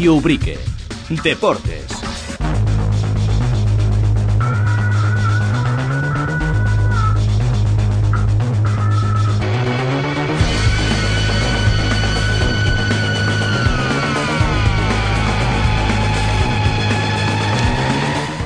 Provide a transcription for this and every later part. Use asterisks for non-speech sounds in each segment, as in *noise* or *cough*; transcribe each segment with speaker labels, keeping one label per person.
Speaker 1: Radio Ubrique. Deportes.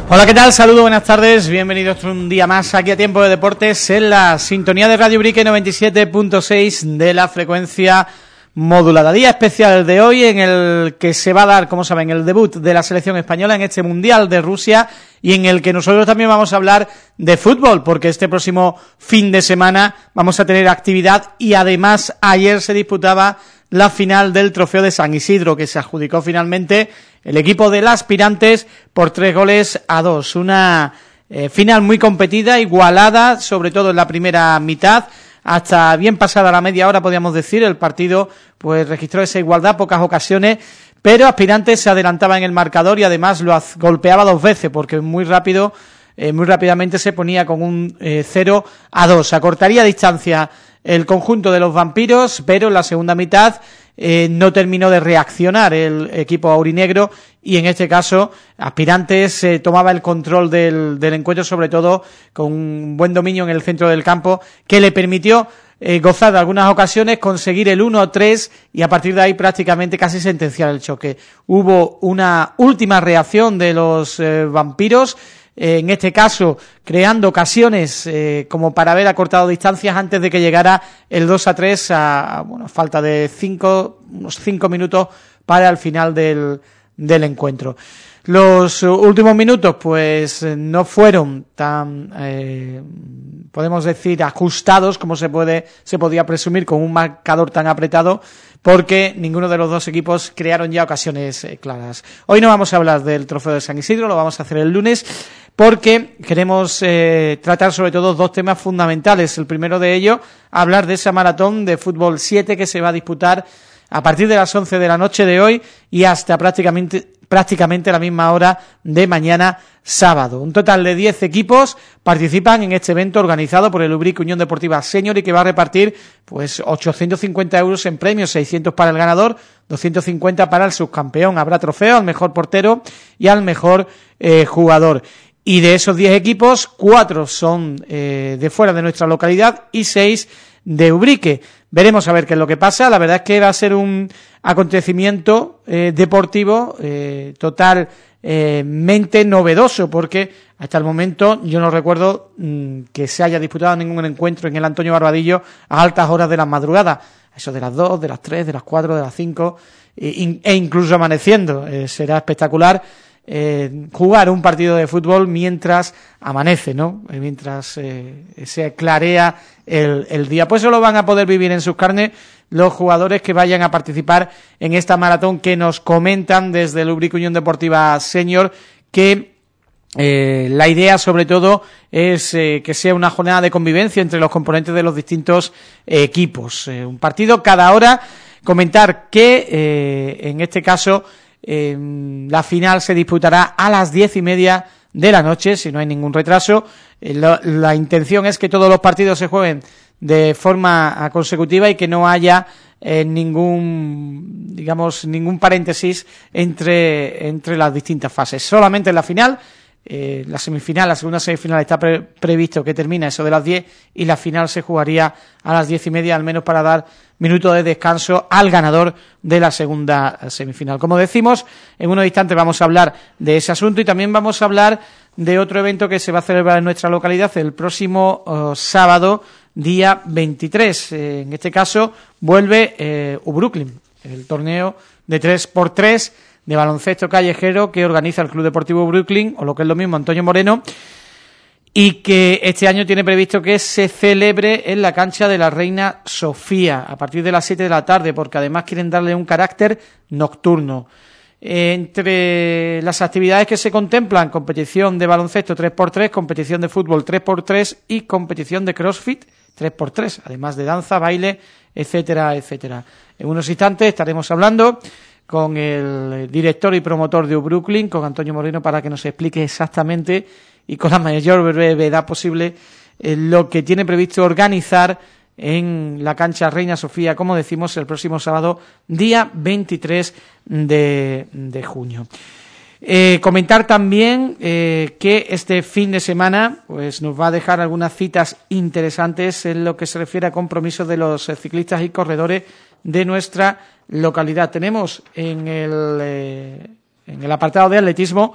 Speaker 2: Hola, ¿qué tal? Saludos, buenas tardes, bienvenidos un día más aquí a Tiempo de Deportes en la sintonía de Radio Brique 97.6 de la frecuencia modulada. Día especial de hoy en el que se va a dar, como saben, el debut de la selección española en este Mundial de Rusia y en el que nosotros también vamos a hablar de fútbol, porque este próximo fin de semana vamos a tener actividad y además ayer se disputaba la final del Trofeo de San Isidro, que se adjudicó finalmente el equipo de las aspirantes por tres goles a dos. Una eh, final muy competida, igualada, sobre todo en la primera mitad, hasta bien pasada la media hora, podríamos decir, el partido pues registró esa igualdad, pocas ocasiones, pero Aspirantes se adelantaba en el marcador y además lo golpeaba dos veces, porque muy rápido, eh, muy rápidamente se ponía con un 0 eh, a 2. Acortaría distancia el conjunto de los vampiros, pero en la segunda mitad eh, no terminó de reaccionar el equipo aurinegro y en este caso Aspirantes eh, tomaba el control del, del, encuentro, sobre todo con un buen dominio en el centro del campo que le permitió eh, gozar de algunas ocasiones, conseguir el 1-3 y a partir de ahí prácticamente casi sentenciar el choque. Hubo una última reacción de los vampiros eh, en este caso creando ocasiones eh, como para haber acortado distancias antes de que llegara el 2 a 3 a, bueno, falta de cinco, unos cinco minutos para el final del, del encuentro. Los últimos minutos pues no fueron tan, eh, podemos decir, ajustados como se puede se podía presumir con un marcador tan apretado porque ninguno de los dos equipos crearon ya ocasiones claras. Hoy no vamos a hablar del trofeo de San Isidro, lo vamos a hacer el lunes porque queremos eh, tratar sobre todo dos temas fundamentales. El primero de ellos, hablar de esa maratón de fútbol 7 que se va a disputar a partir de las 11 de la noche de hoy y hasta prácticamente prácticamente la misma hora de mañana sábado. Un total de 10 equipos participan en este evento organizado por el Ubric Unión Deportiva Senior y que va a repartir pues 850 euros en premios, 600 para el ganador, 250 para el subcampeón. Habrá trofeo al mejor portero y al mejor eh, jugador. Y de esos 10 equipos, cuatro son eh, de fuera de nuestra localidad y seis de Ubrique. Veremos a ver qué es lo que pasa. La verdad es que va a ser un acontecimiento eh, deportivo eh, totalmente novedoso, porque hasta el momento yo no recuerdo mm, que se haya disputado ningún encuentro en el Antonio Barbadillo a altas horas de la madrugada. Eso de las dos, de las tres, de las cuatro, de las cinco, e incluso amaneciendo. será espectacular eh, jugar un partido de fútbol mientras amanece, ¿no? Eh, mientras eh, se clarea el, día. Pues eso lo van a poder vivir en sus carnes los jugadores que vayan a participar en esta maratón que nos comentan desde el Ubric Unión Deportiva Senior que la idea, sobre todo, es que sea una jornada de convivencia entre los componentes de los distintos equipos. un partido cada hora. Comentar que, en este caso, la final se disputará a las diez y media de la noche, si no hay ningún retraso. Eh, la, intención es que todos los partidos se jueguen de forma consecutiva y que no haya eh, ningún, digamos, ningún paréntesis entre, entre las distintas fases. Solamente en la final eh, la semifinal, la segunda semifinal está previsto que termine eso de las 10 y la final se jugaría a las diez y media, al menos para dar minuto de descanso al ganador de la segunda semifinal. Como decimos, en unos instantes vamos a hablar de ese asunto y también vamos a hablar de otro evento que se va a celebrar en nuestra localidad el próximo oh, sábado, día 23. Eh, en este caso, vuelve eh, Ubrooklyn, el torneo de 3x3 de baloncesto callejero que organiza el Club Deportivo Brooklyn, o lo que es lo mismo, Antonio Moreno, y que este año tiene previsto que se celebre en la cancha de la Reina Sofía, a partir de las 7 de la tarde, porque además quieren darle un carácter nocturno. Entre las actividades que se contemplan, competición de baloncesto 3x3, competición de fútbol 3x3 y competición de crossfit 3x3, además de danza, baile, etcétera, etcétera. En unos instantes estaremos hablando con el director y promotor de Brooklyn, con Antonio Moreno, para que nos explique exactamente y con la mayor brevedad posible eh, lo que tiene previsto organizar en la cancha Reina Sofía, como decimos, el próximo sábado, día 23 de, de junio. Eh, comentar también eh, que este fin de semana pues nos va a dejar algunas citas interesantes en lo que se refiere a compromisos de los ciclistas y corredores de nuestra localidad. Tenemos en el, eh, en el apartado de atletismo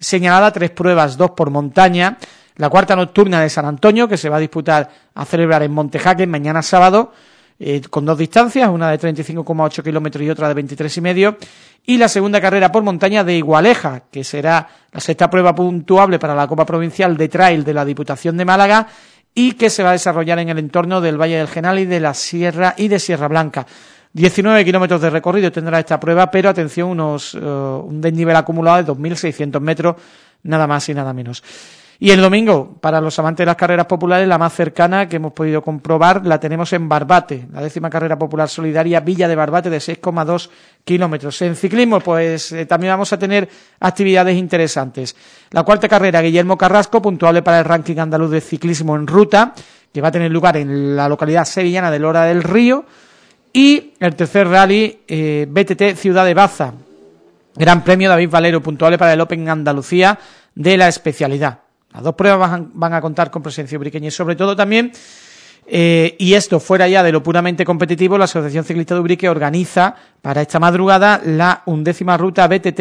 Speaker 2: señalada tres pruebas, dos por montaña, la cuarta nocturna de San Antonio, que se va a disputar a celebrar en Montejaque mañana sábado, eh, con dos distancias, una de 35,8 kilómetros y otra de 23,5, y la segunda carrera por montaña de Igualeja, que será la sexta prueba puntuable para la Copa Provincial de Trail de la Diputación de Málaga y que se va a desarrollar en el entorno del Valle del Genal y de la Sierra y de Sierra Blanca. 19 kilómetros de recorrido tendrá esta prueba, pero atención, unos, eh, un desnivel acumulado de 2.600 metros, nada más y nada menos. Y el domingo, para los amantes de las carreras populares, la más cercana que hemos podido comprobar la tenemos en Barbate, la décima carrera popular solidaria Villa de Barbate de 6,2 kilómetros. En ciclismo, pues eh, también vamos a tener actividades interesantes. La cuarta carrera, Guillermo Carrasco, puntuable para el ranking andaluz de ciclismo en ruta, que va a tener lugar en la localidad sevillana de Lora del Río. Y el tercer rally, eh, BTT Ciudad de Baza, Gran Premio David Valero, puntuable para el Open Andalucía de la especialidad. Las dos pruebas van, a contar con presencia ubriqueña y sobre todo también, eh, y esto fuera ya de lo puramente competitivo, la Asociación Ciclista de Ubrique organiza para esta madrugada la undécima ruta BTT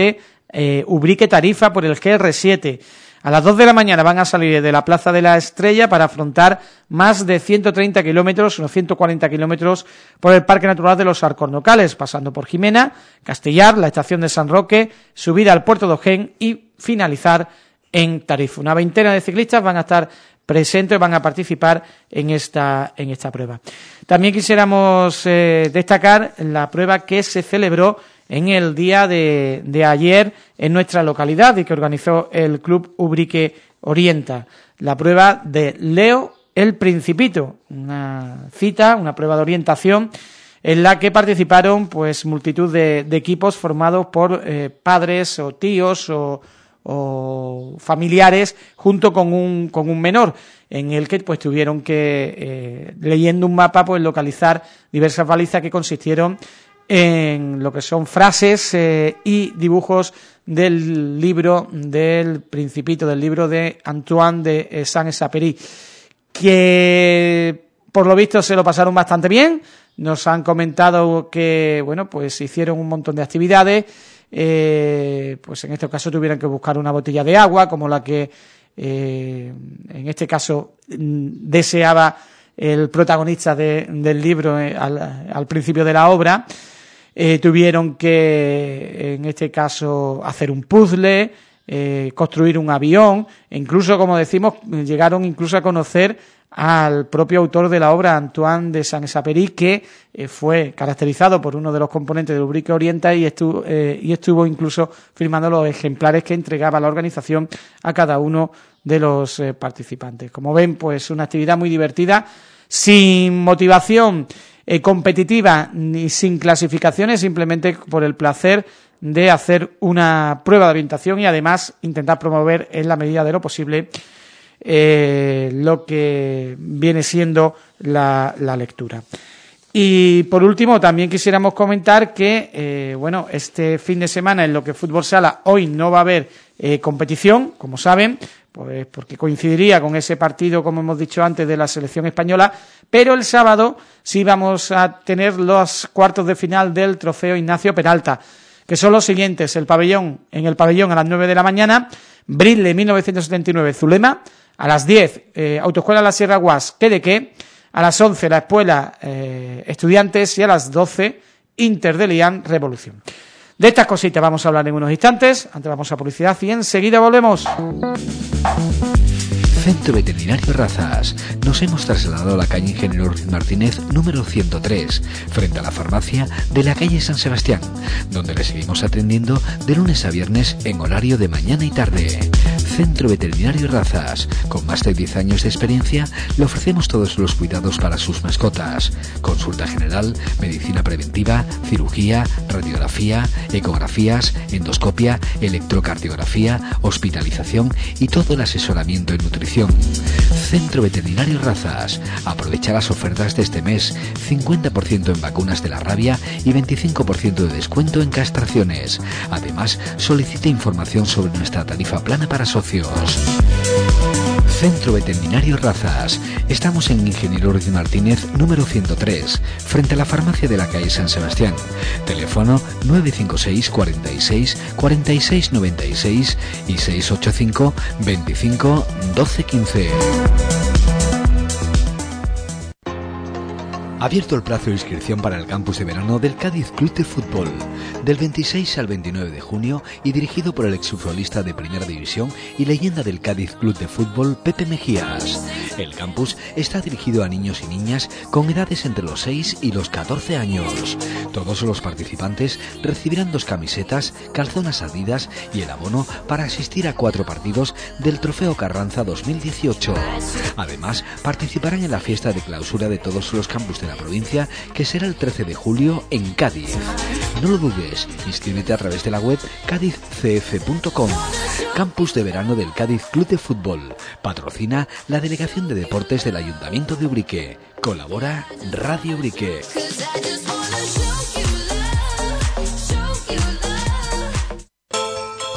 Speaker 2: eh, Ubrique Tarifa por el GR7. A las 2 de la mañana van a salir de la Plaza de la Estrella para afrontar más de 130 kilómetros, unos 140 kilómetros por el Parque Natural de los Arcornocales, pasando por Jimena, Castellar, la estación de San Roque, subir al puerto de Ojén y finalizar en Tarifa. Una veintena de ciclistas van a estar presentes, van a participar en esta, en esta prueba. También quisiéramos eh, destacar la prueba que se celebró en el día de, de, ayer en nuestra localidad y que organizó el Club Ubrique Orienta. La prueba de Leo el Principito, una cita, una prueba de orientación en la que participaron pues multitud de, de equipos formados por eh, padres o tíos o o familiares junto con un, con un menor en el que pues tuvieron que, eh, leyendo un mapa, pues localizar diversas balizas que consistieron en lo que son frases eh, y dibujos del libro del Principito, del libro de Antoine de Saint-Exupéry, que por lo visto se lo pasaron bastante bien, nos han comentado que, bueno, pues hicieron un montón de actividades, eh, pues en este caso tuvieran que buscar una botella de agua, como la que eh, en este caso mm, deseaba el protagonista del libro eh, al, principio de la obra. tuvieron que, en este caso, hacer un puzzle, construir un avión, e incluso, como decimos, llegaron incluso a conocer al propio autor de la obra, Antoine de Saint-Exupéry, que eh, fue caracterizado por uno de los componentes del Ubrique estuvo, eh, y estuvo incluso firmando los ejemplares que entregaba la organización a cada uno de los eh, participantes. Como ven, pues una actividad muy divertida, sin motivación competitiva ni sin clasificaciones, simplemente por el placer de hacer una prueba de orientación y además intentar promover en la medida de lo posible eh, lo que viene siendo la, lectura. Y por último, también quisiéramos comentar que, eh, bueno, este fin de semana en lo que Fútbol Sala hoy no va a haber eh, competición, como saben, pues porque coincidiría con ese partido, como hemos dicho antes, de la selección española, pero el sábado sí vamos a tener los cuartos de final del trofeo Ignacio Peralta, que son los siguientes, el pabellón, en el pabellón a las 9 de la mañana, Brille 1979 Zulema, a las 10, eh, Autoescuela La Sierra Guas, ¿qué de qué? A las 11, la Escuela eh, Estudiantes y a las 12, Inter de Lian Revolución. De estas cositas vamos a hablar en unos instantes, antes vamos a publicidad y enseguida volvemos.
Speaker 3: Centro Veterinario Razas. Nos hemos trasladado a la calle Ingeniero Martínez número 103, frente a la farmacia de la calle San Sebastián, donde le seguimos atendiendo de lunes a viernes en horario de mañana y tarde Centro Veterinario Razas. Con más de 10 años de experiencia, le ofrecemos todos los cuidados para sus mascotas. Consulta general, medicina preventiva, cirugía, radiografía, ecografías, endoscopia, electrocardiografía, hospitalización y todo el asesoramiento en nutrición. Centro Veterinario Razas. Aprovecha las ofertas de este mes. 50% en vacunas de la rabia y 25% de descuento en castraciones. Además, solicite información sobre nuestra tarifa plana para socios. Centro Veterinario Razas. Estamos en Ingeniero Ruiz Martínez, número 103, frente a la farmacia de la calle San Sebastián. Teléfono 956 46 46 96 y 685 25 12 15. Abierto el plazo de inscripción para el campus de verano del Cádiz Club de Fútbol, del 26 al 29 de junio y dirigido por el exfutbolista de Primera División y leyenda del Cádiz Club de Fútbol, Pepe Mejías. El campus está dirigido a niños y niñas con edades entre los 6 y los 14 años. Todos los participantes recibirán dos camisetas, calzonas adidas y el abono para asistir a cuatro partidos del Trofeo Carranza 2018. Además, participarán en la fiesta de clausura de todos los campus de la provincia, que será el 13 de julio en Cádiz. No lo dudes, inscríbete a través de la web cádizcf.com. Campus de verano del Cádiz Club de Fútbol. Patrocina la Delegación de Deportes del Ayuntamiento de Ubrique. Colabora Radio Ubrique.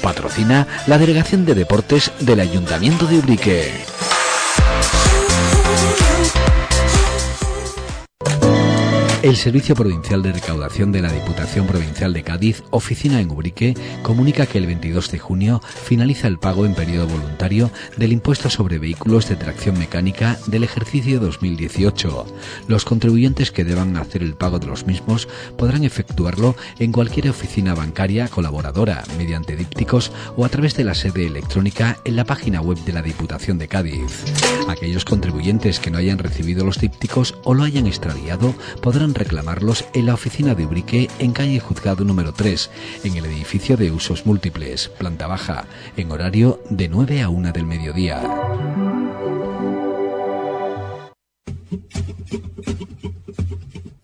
Speaker 3: Patrocina la Delegación de Deportes del Ayuntamiento de Ubrique. El Servicio Provincial de Recaudación de la Diputación Provincial de Cádiz, oficina en Ubrique, comunica que el 22 de junio finaliza el pago en periodo voluntario del impuesto sobre vehículos de tracción mecánica del ejercicio 2018. Los contribuyentes que deban hacer el pago de los mismos podrán efectuarlo en cualquier oficina bancaria colaboradora, mediante dípticos o a través de la sede electrónica en la página web de la Diputación de Cádiz. Aquellos contribuyentes que no hayan recibido los dípticos o lo hayan extraviado podrán reclamarlos en la oficina de Ubrique en calle Juzgado número 3, en el edificio de usos múltiples, planta baja, en horario de 9 a 1 del mediodía.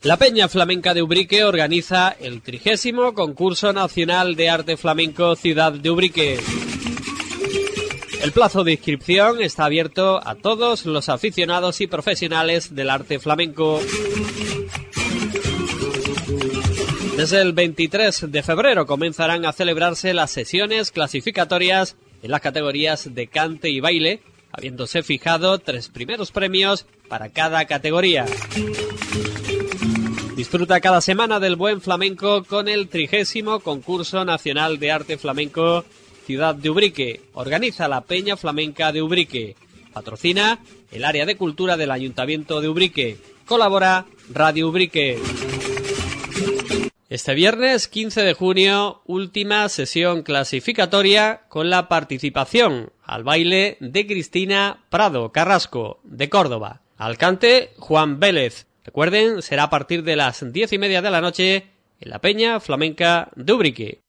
Speaker 4: La Peña Flamenca de Ubrique organiza el trigésimo concurso nacional de arte flamenco Ciudad de Ubrique. El plazo de inscripción está abierto a todos los aficionados y profesionales del arte flamenco. Desde el 23 de febrero comenzarán a celebrarse las sesiones clasificatorias en las categorías de cante y baile, habiéndose fijado tres primeros premios para cada categoría. Disfruta cada semana del buen flamenco con el trigésimo concurso nacional de arte flamenco Ciudad de Ubrique. Organiza la Peña Flamenca de Ubrique. Patrocina el área de cultura del Ayuntamiento de Ubrique. Colabora Radio Ubrique. Este viernes 15 de junio, última sesión clasificatoria con la participación al baile de Cristina Prado Carrasco, de Córdoba. Al cante Juan Vélez. Recuerden, será a partir de las diez y media de la noche en la Peña Flamenca de Ubrique.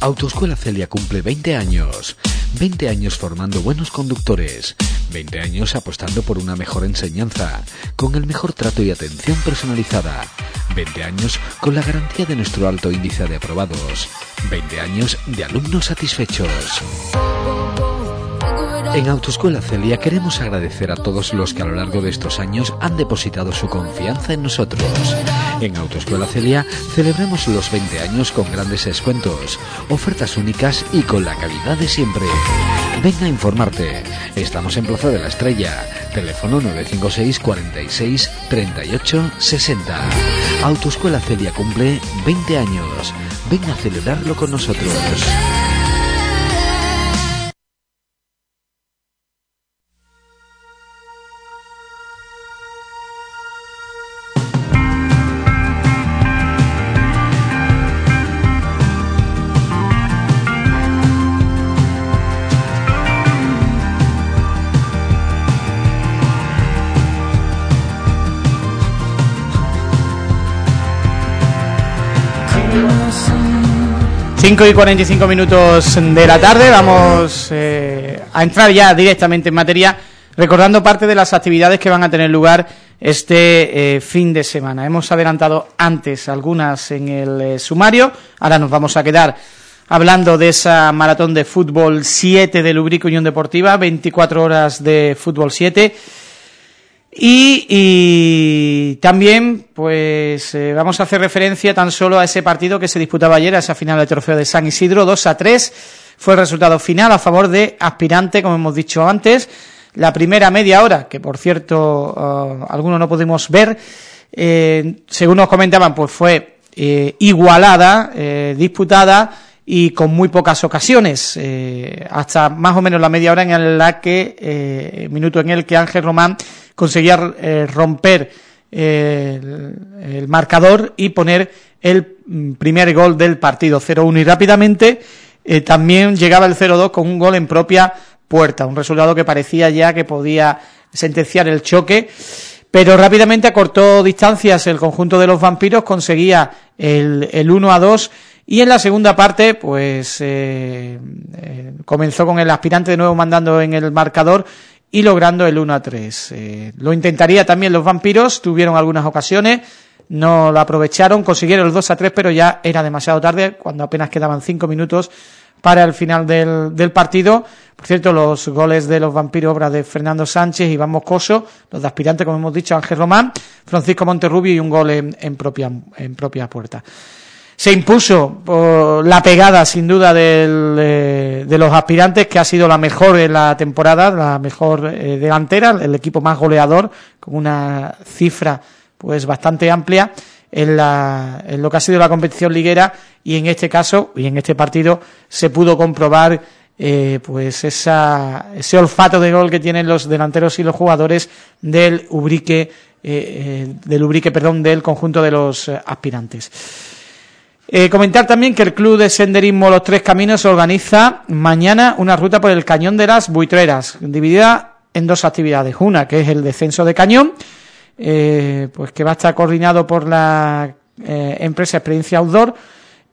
Speaker 3: Autoescuela Celia cumple 20 años. 20 años formando buenos conductores. 20 años apostando por una mejor enseñanza, con el mejor trato y atención personalizada. 20 años con la garantía de nuestro alto índice de aprobados. 20 años de alumnos satisfechos. En Autoescuela Celia queremos agradecer a todos los que a lo largo de estos años han depositado su confianza en nosotros. En Autoescuela Celia celebramos los 20 años con grandes descuentos, ofertas únicas y con la calidad de siempre. Venga a informarte. Estamos en Plaza de la Estrella. Teléfono 956 46 38 60. Autoescuela Celia cumple 20 años. Venga a celebrarlo con nosotros.
Speaker 2: 5 y 45 minutos de la tarde, vamos eh, a entrar ya directamente en materia, recordando parte de las actividades que van a tener lugar este eh, fin de semana. Hemos adelantado antes algunas en el eh, sumario, ahora nos vamos a quedar hablando de esa maratón de fútbol 7 de Lubrico Unión Deportiva, 24 horas de fútbol 7, y, también, pues, eh, vamos a hacer referencia tan solo a ese partido que se disputaba ayer, a esa final del trofeo de San Isidro, 2 a 3, fue el resultado final a favor de Aspirante, como hemos dicho antes, la primera media hora, que por cierto, uh, algunos no pudimos ver, eh, según nos comentaban, pues fue eh, igualada, disputada, y con muy pocas ocasiones, hasta más o menos la media hora en la que, minuto en el que Ángel Román conseguía eh, romper eh, el, marcador y poner el mm, primer gol del partido 0-1 y rápidamente eh, también llegaba el 0-2 con un gol en propia puerta, un resultado que parecía ya que podía sentenciar el choque pero rápidamente acortó distancias el conjunto de los vampiros, conseguía el, el 1 a 2 y en la segunda parte pues comenzó con el aspirante de nuevo mandando en el marcador y logrando el 1 a 3. Eh, lo intentaría también los vampiros, tuvieron algunas ocasiones, no lo aprovecharon, consiguieron el 2 a 3, pero ya era demasiado tarde, cuando apenas quedaban 5 minutos para el final del, del, partido. Por cierto, los goles de los vampiros, obra de Fernando Sánchez, Iván Moscoso, los de aspirante, como hemos dicho, Ángel Román, Francisco Monterrubio y un gol en, propia, en propia puerta se impuso por la pegada sin duda de los aspirantes que ha sido la mejor en la temporada, la mejor eh, delantera, el equipo más goleador con una cifra pues bastante amplia en, lo que ha sido la competición liguera y en este caso y en este partido se pudo comprobar eh, pues ese olfato de gol que tienen los delanteros y los jugadores del Ubrique eh, del Ubrique, perdón, del conjunto de los aspirantes. Eh, comentar también que el Club de Senderismo Los Tres Caminos organiza mañana una ruta por el Cañón de las Buitreras, dividida en dos actividades. Una, que es el descenso de cañón, eh, pues que va a estar coordinado por la eh, empresa Experiencia Outdoor,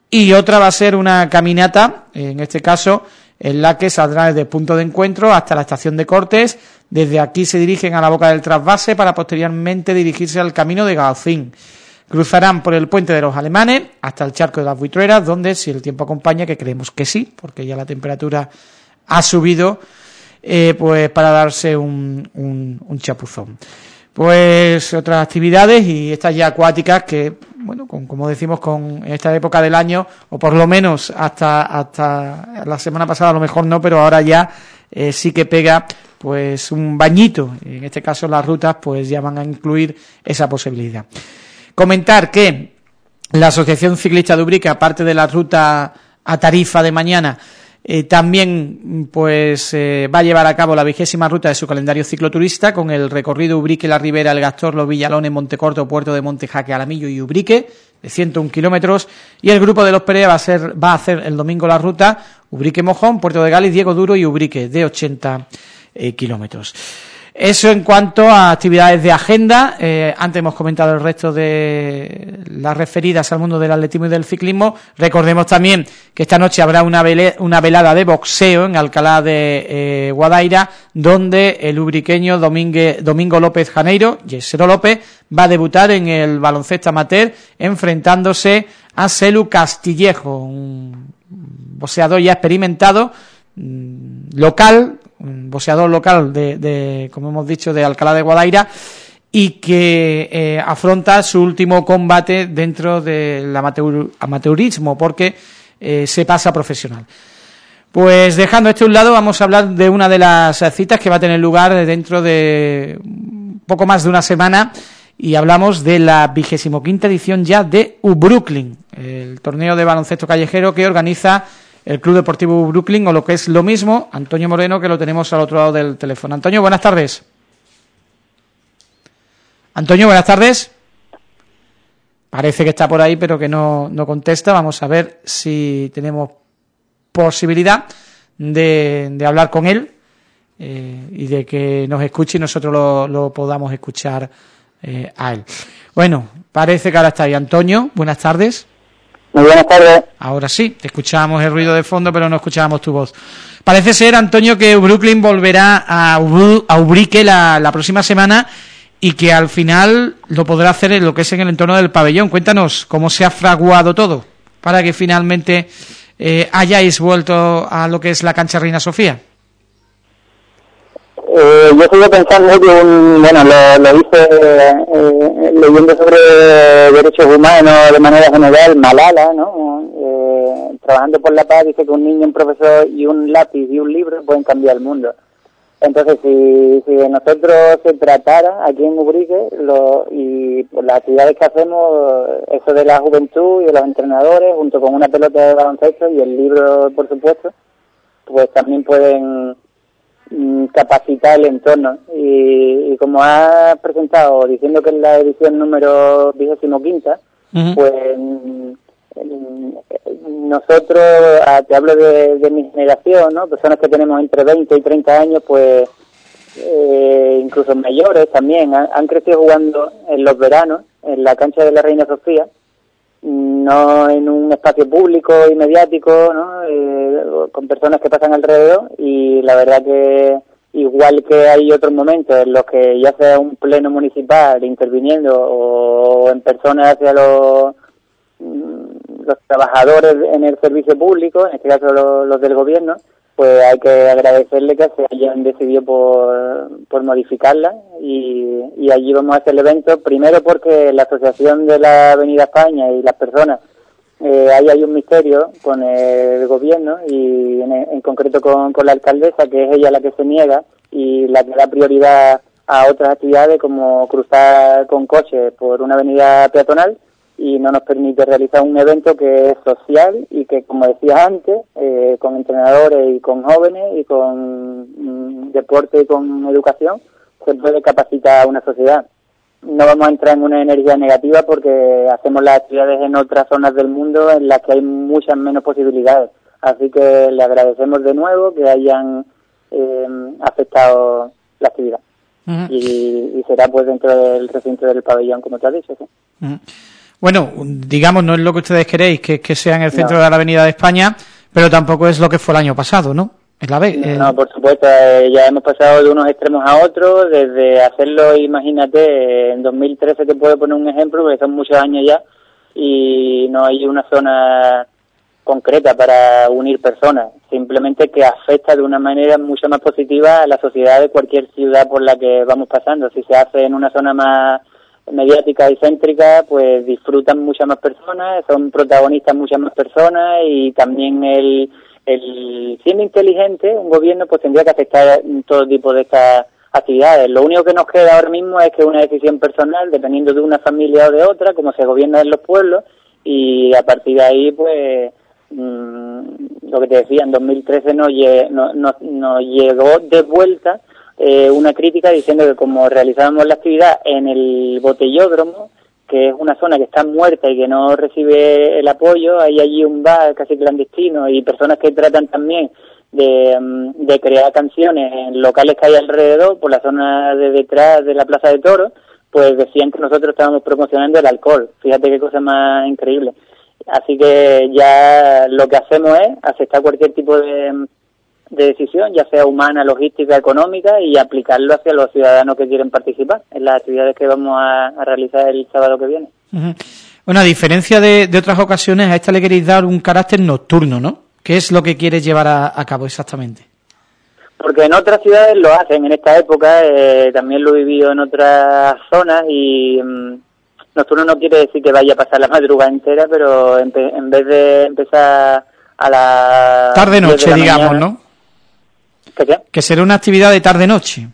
Speaker 2: y otra va a ser una caminata, en este caso, en la que saldrá desde el punto de encuentro hasta la estación de Cortes. Desde aquí se dirigen a la boca del trasvase para posteriormente dirigirse al camino de Gaucín. Cruzarán por el puente de los alemanes hasta el charco de las buitreras, donde, si el tiempo acompaña, que creemos que sí, porque ya la temperatura ha subido, eh, pues para darse un, un, chapuzón. Pues otras actividades y estas ya acuáticas que, bueno, como decimos, con esta época del año, o por lo menos hasta, hasta la semana pasada a lo mejor no, pero ahora ya eh, sí que pega pues un bañito, en este caso las rutas pues ya van a incluir esa posibilidad. Comentar que la Asociación Ciclista de Ubrique, aparte de la ruta a tarifa de mañana, eh, también pues eh, va a llevar a cabo la vigésima ruta de su calendario cicloturista con el recorrido Ubrique, La Ribera, El Gastor, Los Villalones, Montecorto, Puerto de Montejaque, Alamillo y Ubrique de 101 kilómetros y el grupo de los Perea va a, ser, va a hacer el domingo la ruta Ubrique Mojón, Puerto de Gales, Diego Duro y Ubrique de 80 eh, kilómetros. Eso en cuanto a actividades de agenda. Eh, antes hemos comentado el resto de las referidas al mundo del atletismo y del ciclismo. Recordemos también que esta noche habrá una, velada de boxeo en Alcalá de eh, Guadaira, donde el ubriqueño Domingo López Janeiro, Yesero López, va a debutar en el baloncesto amateur enfrentándose a Celu Castillejo, un boxeador ya experimentado, mm, local, un boxeador local de, como hemos dicho, de Alcalá de Guadaira y que eh, afronta su último combate dentro del amateurismo porque eh, se pasa profesional. Pues dejando esto a un lado, vamos a hablar de una de las citas que va a tener lugar dentro de poco más de una semana y hablamos de la vigésimo quinta edición ya de U Brooklyn, el torneo de baloncesto callejero que organiza el Club Deportivo Brooklyn o lo que es lo mismo, Antonio Moreno, que lo tenemos al otro lado del teléfono. Antonio, buenas tardes. Antonio, buenas tardes. Parece que está por ahí, pero que no, no contesta. Vamos a ver si tenemos posibilidad de, de hablar con él eh, y de que nos escuche y nosotros lo, podamos escuchar eh, a él. Bueno, parece que ahora está ahí. Antonio, buenas tardes. Ahora sí, te escuchábamos el ruido de fondo, pero no escuchábamos tu voz. Parece ser, Antonio, que Brooklyn volverá a, Ubrique la, la próxima semana y que al final lo podrá hacer en lo que es en el entorno del pabellón. Cuéntanos cómo se ha fraguado todo para que finalmente eh, hayáis vuelto a lo que es la cancha Reina Sofía.
Speaker 5: Eh, yo sigo pensando que, un, bueno, lo, lo hice eh, leyendo sobre derechos humanos de manera general, Malala, ¿no? Eh, trabajando por la paz, dice que un niño, un profesor y un lápiz y un libro pueden cambiar el mundo. Entonces, si, si de nosotros se tratara aquí en Ubrique lo, y las actividades que hacemos, eso de la juventud y de los entrenadores, junto con una pelota de baloncesto y el libro, por supuesto, pues también pueden capacitar el entorno. Y, como has presentado, diciendo que es la edición número vigésimo quinta, pues mm, nosotros, ah, te hablo de, mi generación, ¿no? personas que tenemos entre 20 y 30 años, pues eh, incluso mayores también, han, crecido jugando en los veranos en la cancha de la Reina Sofía, no en un espacio público y mediático, ¿no? Eh, con personas que pasan alrededor y la verdad que igual que hay otros momentos en los que ya sea un pleno municipal interviniendo o en personas hacia los, mm, los trabajadores en el servicio público, en este caso los del gobierno, pues hay que agradecerle que se hayan decidido por, por modificarla y, y allí vamos a hacer el evento, primero porque la Asociación de la Avenida España y las personas, eh, ahí hay un misterio con el gobierno y en, concreto con, con la alcaldesa, que es ella la que se niega y la que da prioridad a otras actividades como cruzar con coche por una avenida peatonal y no nos permite realizar un evento que es social y que, como decía antes, eh, con entrenadores y con jóvenes y con mm, deporte y con educación, se puede capacitar a una sociedad. No vamos a entrar en una energía negativa porque hacemos las actividades en otras zonas del mundo en las que hay muchas menos posibilidades. Así que le agradecemos de nuevo que hayan eh, afectado la actividad. y, será pues dentro del recinto del pabellón, como te has dicho.
Speaker 2: Bueno, digamos, no es lo que ustedes queréis, que, que sea en el centro de la Avenida de España, pero tampoco es lo que fue el año pasado, ¿no? Es la vez.
Speaker 5: No, por supuesto, eh, ya hemos pasado de unos extremos a otros, desde hacerlo, imagínate, en 2013 te puedo poner un ejemplo, porque son muchos años ya, y no hay una zona concreta para unir personas, simplemente que afecta de una manera mucho más positiva a la sociedad de cualquier ciudad por la que vamos pasando. Si se hace en una zona más mediática y céntrica, pues disfrutan muchas más personas, son protagonistas muchas más personas y también el, el siendo inteligente, un gobierno pues tendría que aceptar todo tipo de estas actividades. Lo único que nos queda ahora mismo es que una decisión personal, dependiendo de una familia o de otra, como se gobierna en los pueblos, y a partir de ahí, pues, mm, lo que te decía, en 2013 nos, no, nos llegó de vuelta eh, una crítica diciendo que como realizábamos la actividad en el botellódromo, que es una zona que está muerta y que no recibe el apoyo, hay allí un bar casi clandestino y personas que tratan también de, mm, de crear canciones en locales que hay alrededor, por la zona de detrás de la Plaza de Toros, pues decían que nosotros estábamos promocionando el alcohol. Fíjate qué cosa más increíble. Así que ya lo que hacemos es aceptar cualquier tipo de, de decisión, ya sea humana, logística, económica, y aplicarlo hacia los ciudadanos que quieren participar en las actividades que vamos a, realizar el sábado que viene.
Speaker 2: Bueno, a diferencia de, otras ocasiones, a esta le queréis dar un carácter nocturno, ¿no? ¿Qué es lo que quieres llevar a, cabo exactamente?
Speaker 5: Porque en otras ciudades lo hacen en esta época, eh, también lo he vivido en otras zonas y mm, nocturno no quiere decir que vaya a pasar la madrugada entera, pero en, vez de empezar a la...
Speaker 2: Tarde-noche, digamos, ¿no? Que será una actividad de tarde-noche.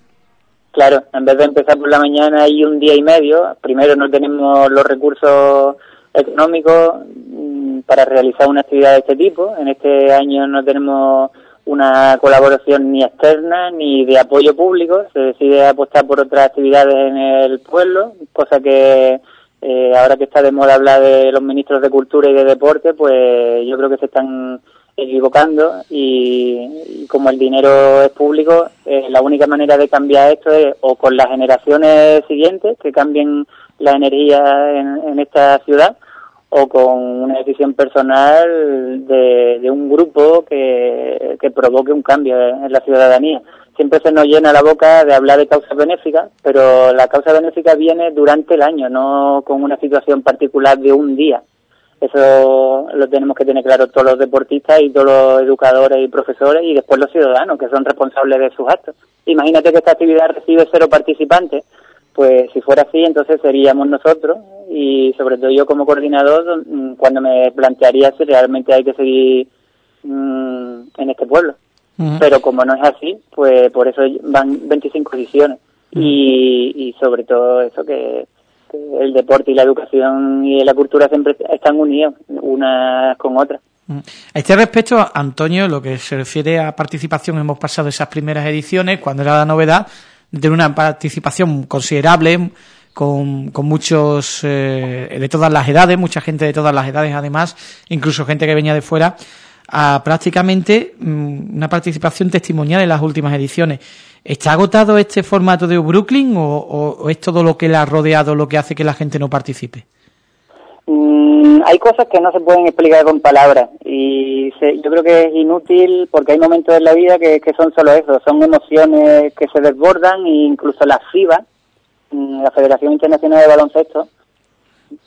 Speaker 5: Claro, en vez de empezar por la mañana y un día y medio, primero no tenemos los recursos económicos mm, para realizar una actividad de este tipo. En este año no tenemos una colaboración ni externa ni de apoyo público. Se decide apostar por otras actividades en el pueblo, cosa que eh, ahora que está de moda hablar de los ministros de Cultura y de Deporte, pues yo creo que se están equivocando y, como el dinero es público, eh, la única manera de cambiar esto es o con las generaciones siguientes que cambien la energía en, esta ciudad o con una decisión personal de, de un grupo que, que provoque un cambio en la ciudadanía. Siempre se nos llena la boca de hablar de causas benéficas, pero la causa benéfica viene durante el año, no con una situación particular de un día. Eso lo tenemos que tener claro todos los deportistas y todos los educadores y profesores y después los ciudadanos que son responsables de sus actos. Imagínate que esta actividad recibe cero participantes, pues si fuera así entonces seríamos nosotros y sobre todo yo como coordinador mm, cuando me plantearía si realmente hay que seguir mm, en este pueblo. Pero como no es así, pues por eso van 25 ediciones. y, y sobre todo eso que el deporte y la educación y la cultura siempre están unidos unas con otras.
Speaker 2: Mm. A este respecto, Antonio, lo que se refiere a participación, hemos pasado esas primeras ediciones, cuando era la novedad, de una participación considerable, con, con muchos, eh, de todas las edades, mucha gente de todas las edades además, incluso gente que venía de fuera, a prácticamente mm, una participación testimonial en las últimas ediciones. ¿Está agotado este formato de Brooklyn o, es todo lo que le ha rodeado lo que hace que la gente no participe?
Speaker 5: Mm, hay cosas que no se pueden explicar con palabras y yo creo que es inútil porque hay momentos en la vida que, son solo eso, son emociones que se desbordan e incluso la FIBA, mm, la Federación Internacional de Baloncesto,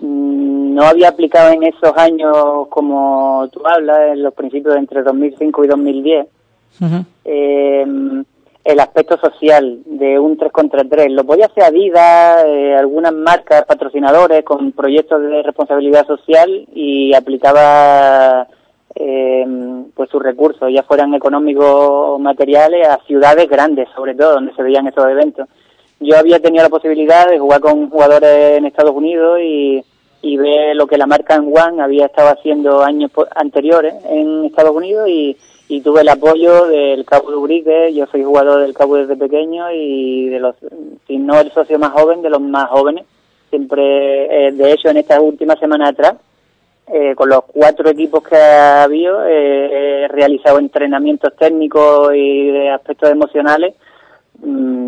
Speaker 5: no había aplicado en esos años como tú hablas, en los principios entre 2005 y 2010, el aspecto social de un 3 contra 3. Lo podía hacer Adidas, eh, algunas marcas, patrocinadores con proyectos de responsabilidad social y aplicaba eh, pues sus recursos, ya fueran económicos o materiales, a ciudades grandes, sobre todo, donde se veían estos eventos. Yo había tenido la posibilidad de jugar con jugadores en Estados Unidos y, y ver lo que la marca en One había estado haciendo años anteriores en Estados Unidos y y tuve el apoyo del Cabo de Urique, yo soy jugador del Cabo desde pequeño y de los, si no el socio más joven, de los más jóvenes. Siempre, eh, de hecho, en estas últimas semanas atrás, eh, con los cuatro equipos que ha habido, eh, he realizado entrenamientos técnicos y de aspectos emocionales, mmm,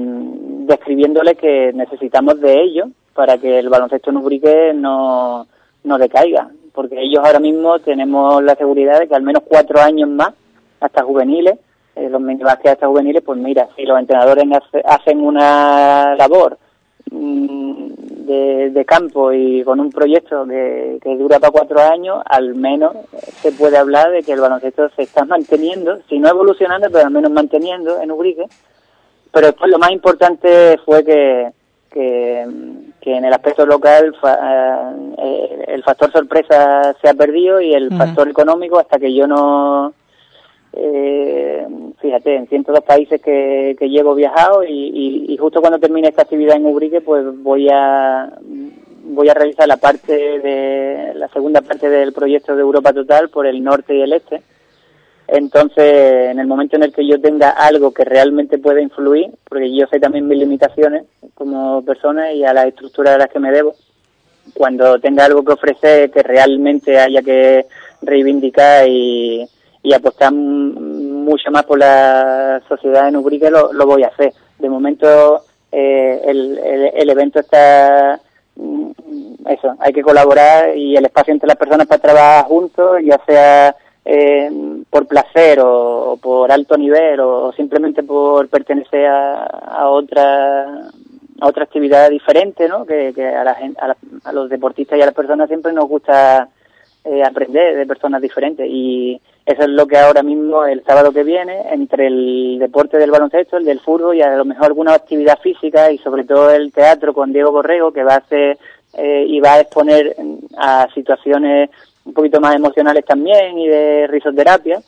Speaker 5: describiéndole que necesitamos de ellos para que el baloncesto en Ubrique no, no decaiga. Porque ellos ahora mismo tenemos la seguridad de que al menos cuatro años más hasta juveniles, eh, los minibásquet hasta juveniles, pues mira, si los entrenadores hacen una labor mm, de, campo y con un proyecto que, dura para cuatro años, al menos se puede hablar de que el baloncesto se está manteniendo, si no evolucionando, pero al menos manteniendo en Ubrique. Pero después lo más importante fue que, que, en el aspecto local eh, el factor sorpresa se ha perdido y el factor económico hasta que yo no eh, fíjate, en 102 países que, que llevo viajado y, y, justo cuando termine esta actividad en Ubrique, pues voy a voy a realizar la parte de la segunda parte del proyecto de Europa Total por el norte y el este. Entonces, en el momento en el que yo tenga algo que realmente pueda influir, porque yo sé también mis limitaciones como persona y a las estructuras a las que me debo, cuando tenga algo que ofrecer que realmente haya que reivindicar y, apostar mucho más por la sociedad en Ubrique lo, lo voy a hacer. De momento eh, el, el, evento está mm, eso, hay que colaborar y el espacio entre las personas para trabajar juntos, ya sea eh, por placer o, por alto nivel o, simplemente por pertenecer a, otra a otra actividad diferente, ¿no? Que, a, la, a, los deportistas y a las personas siempre nos gusta eh, aprender de personas diferentes y eso es lo que ahora mismo, el sábado que viene, entre el deporte del baloncesto, el del fútbol y a lo mejor alguna actividad física y sobre todo el teatro con Diego Borrego, que va a hacer eh, y va a exponer a situaciones un poquito más emocionales también y de risoterapia,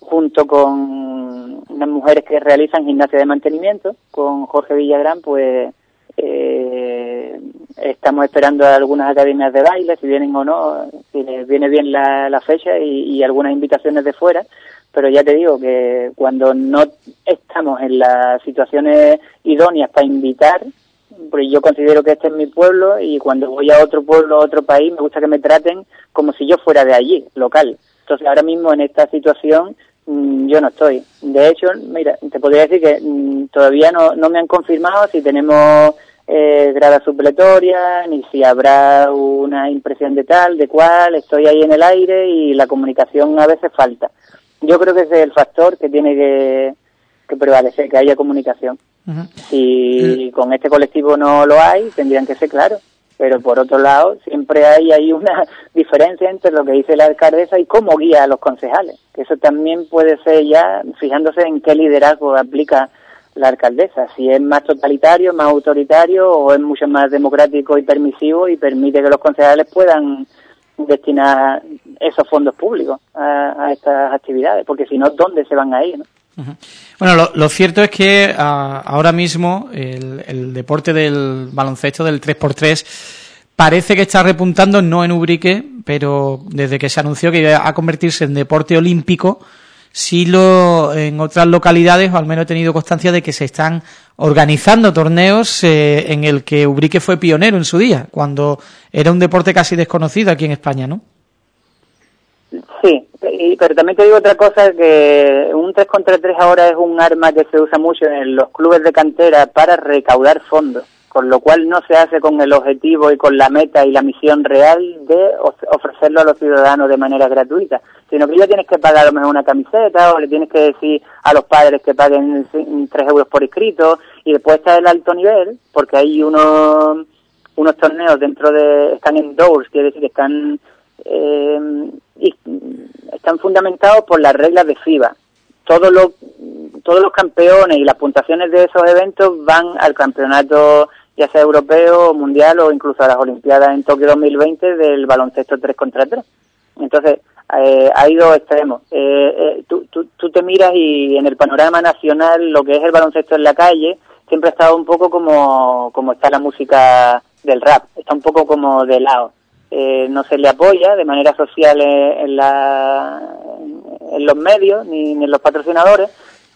Speaker 5: junto con unas mujeres que realizan gimnasia de mantenimiento, con Jorge Villagrán, pues eh, estamos esperando algunas academias de baile, si vienen o no, si les viene bien la, fecha y, algunas invitaciones de fuera, pero ya te digo que cuando no estamos en las situaciones idóneas para invitar, porque yo considero que este es mi pueblo y cuando voy a otro pueblo, a otro país, me gusta que me traten como si yo fuera de allí, local. Entonces ahora mismo en esta situación mm, yo no estoy. De hecho, mira, te podría decir que mm, todavía no, no me han confirmado si tenemos eh, grada supletoria, ni si habrá una impresión de tal, de cual, estoy ahí en el aire y la comunicación a veces falta. Yo creo que ese es el factor que tiene que, que prevalecer, que haya comunicación. Si con este colectivo no lo hay, tendrían que ser claros. Pero por otro lado, siempre hay ahí una *laughs* diferencia entre lo que dice la alcaldesa y cómo guía a los concejales. Que eso también puede ser ya fijándose en qué liderazgo aplica la alcaldesa, si es más totalitario, más autoritario o es mucho más democrático y permisivo y permite que los concejales puedan destinar esos fondos públicos a, estas actividades, porque si no, ¿dónde se van a ir?
Speaker 2: Bueno, lo, cierto es que ah, ahora mismo el, el, deporte del baloncesto del 3x3 parece que está repuntando, no en Ubrique, pero desde que se anunció que iba a convertirse en deporte olímpico, sí lo en otras localidades, o al menos he tenido constancia de que se están organizando torneos eh, en el que Ubrique fue pionero en su día, cuando era un deporte casi desconocido aquí en España, ¿no?
Speaker 5: Sí, pero también te digo otra cosa, que un 3 contra 3 ahora es un arma que se usa mucho en los clubes de cantera para recaudar fondos con lo cual no se hace con el objetivo y con la meta y la misión real de ofrecerlo a los ciudadanos de manera gratuita, sino que ya tienes que pagar a lo mejor una camiseta o le tienes que decir a los padres que paguen 3 euros por inscrito y después está el alto nivel, porque hay unos, unos torneos dentro de, están en doors, quiere decir que están, eh, y están fundamentados por las reglas de FIBA. Todos los, todos los campeones y las puntuaciones de esos eventos van al campeonato ya sea europeo, mundial o incluso a las Olimpiadas en Tokio 2020 del baloncesto 3 contra 3. Entonces, eh, hay dos extremos. Eh, eh, tú, tú, tú, te miras y en el panorama nacional lo que es el baloncesto en la calle siempre ha estado un poco como, como está la música del rap, está un poco como de lado. Eh, no se le apoya de manera social en, la, en los medios ni en los patrocinadores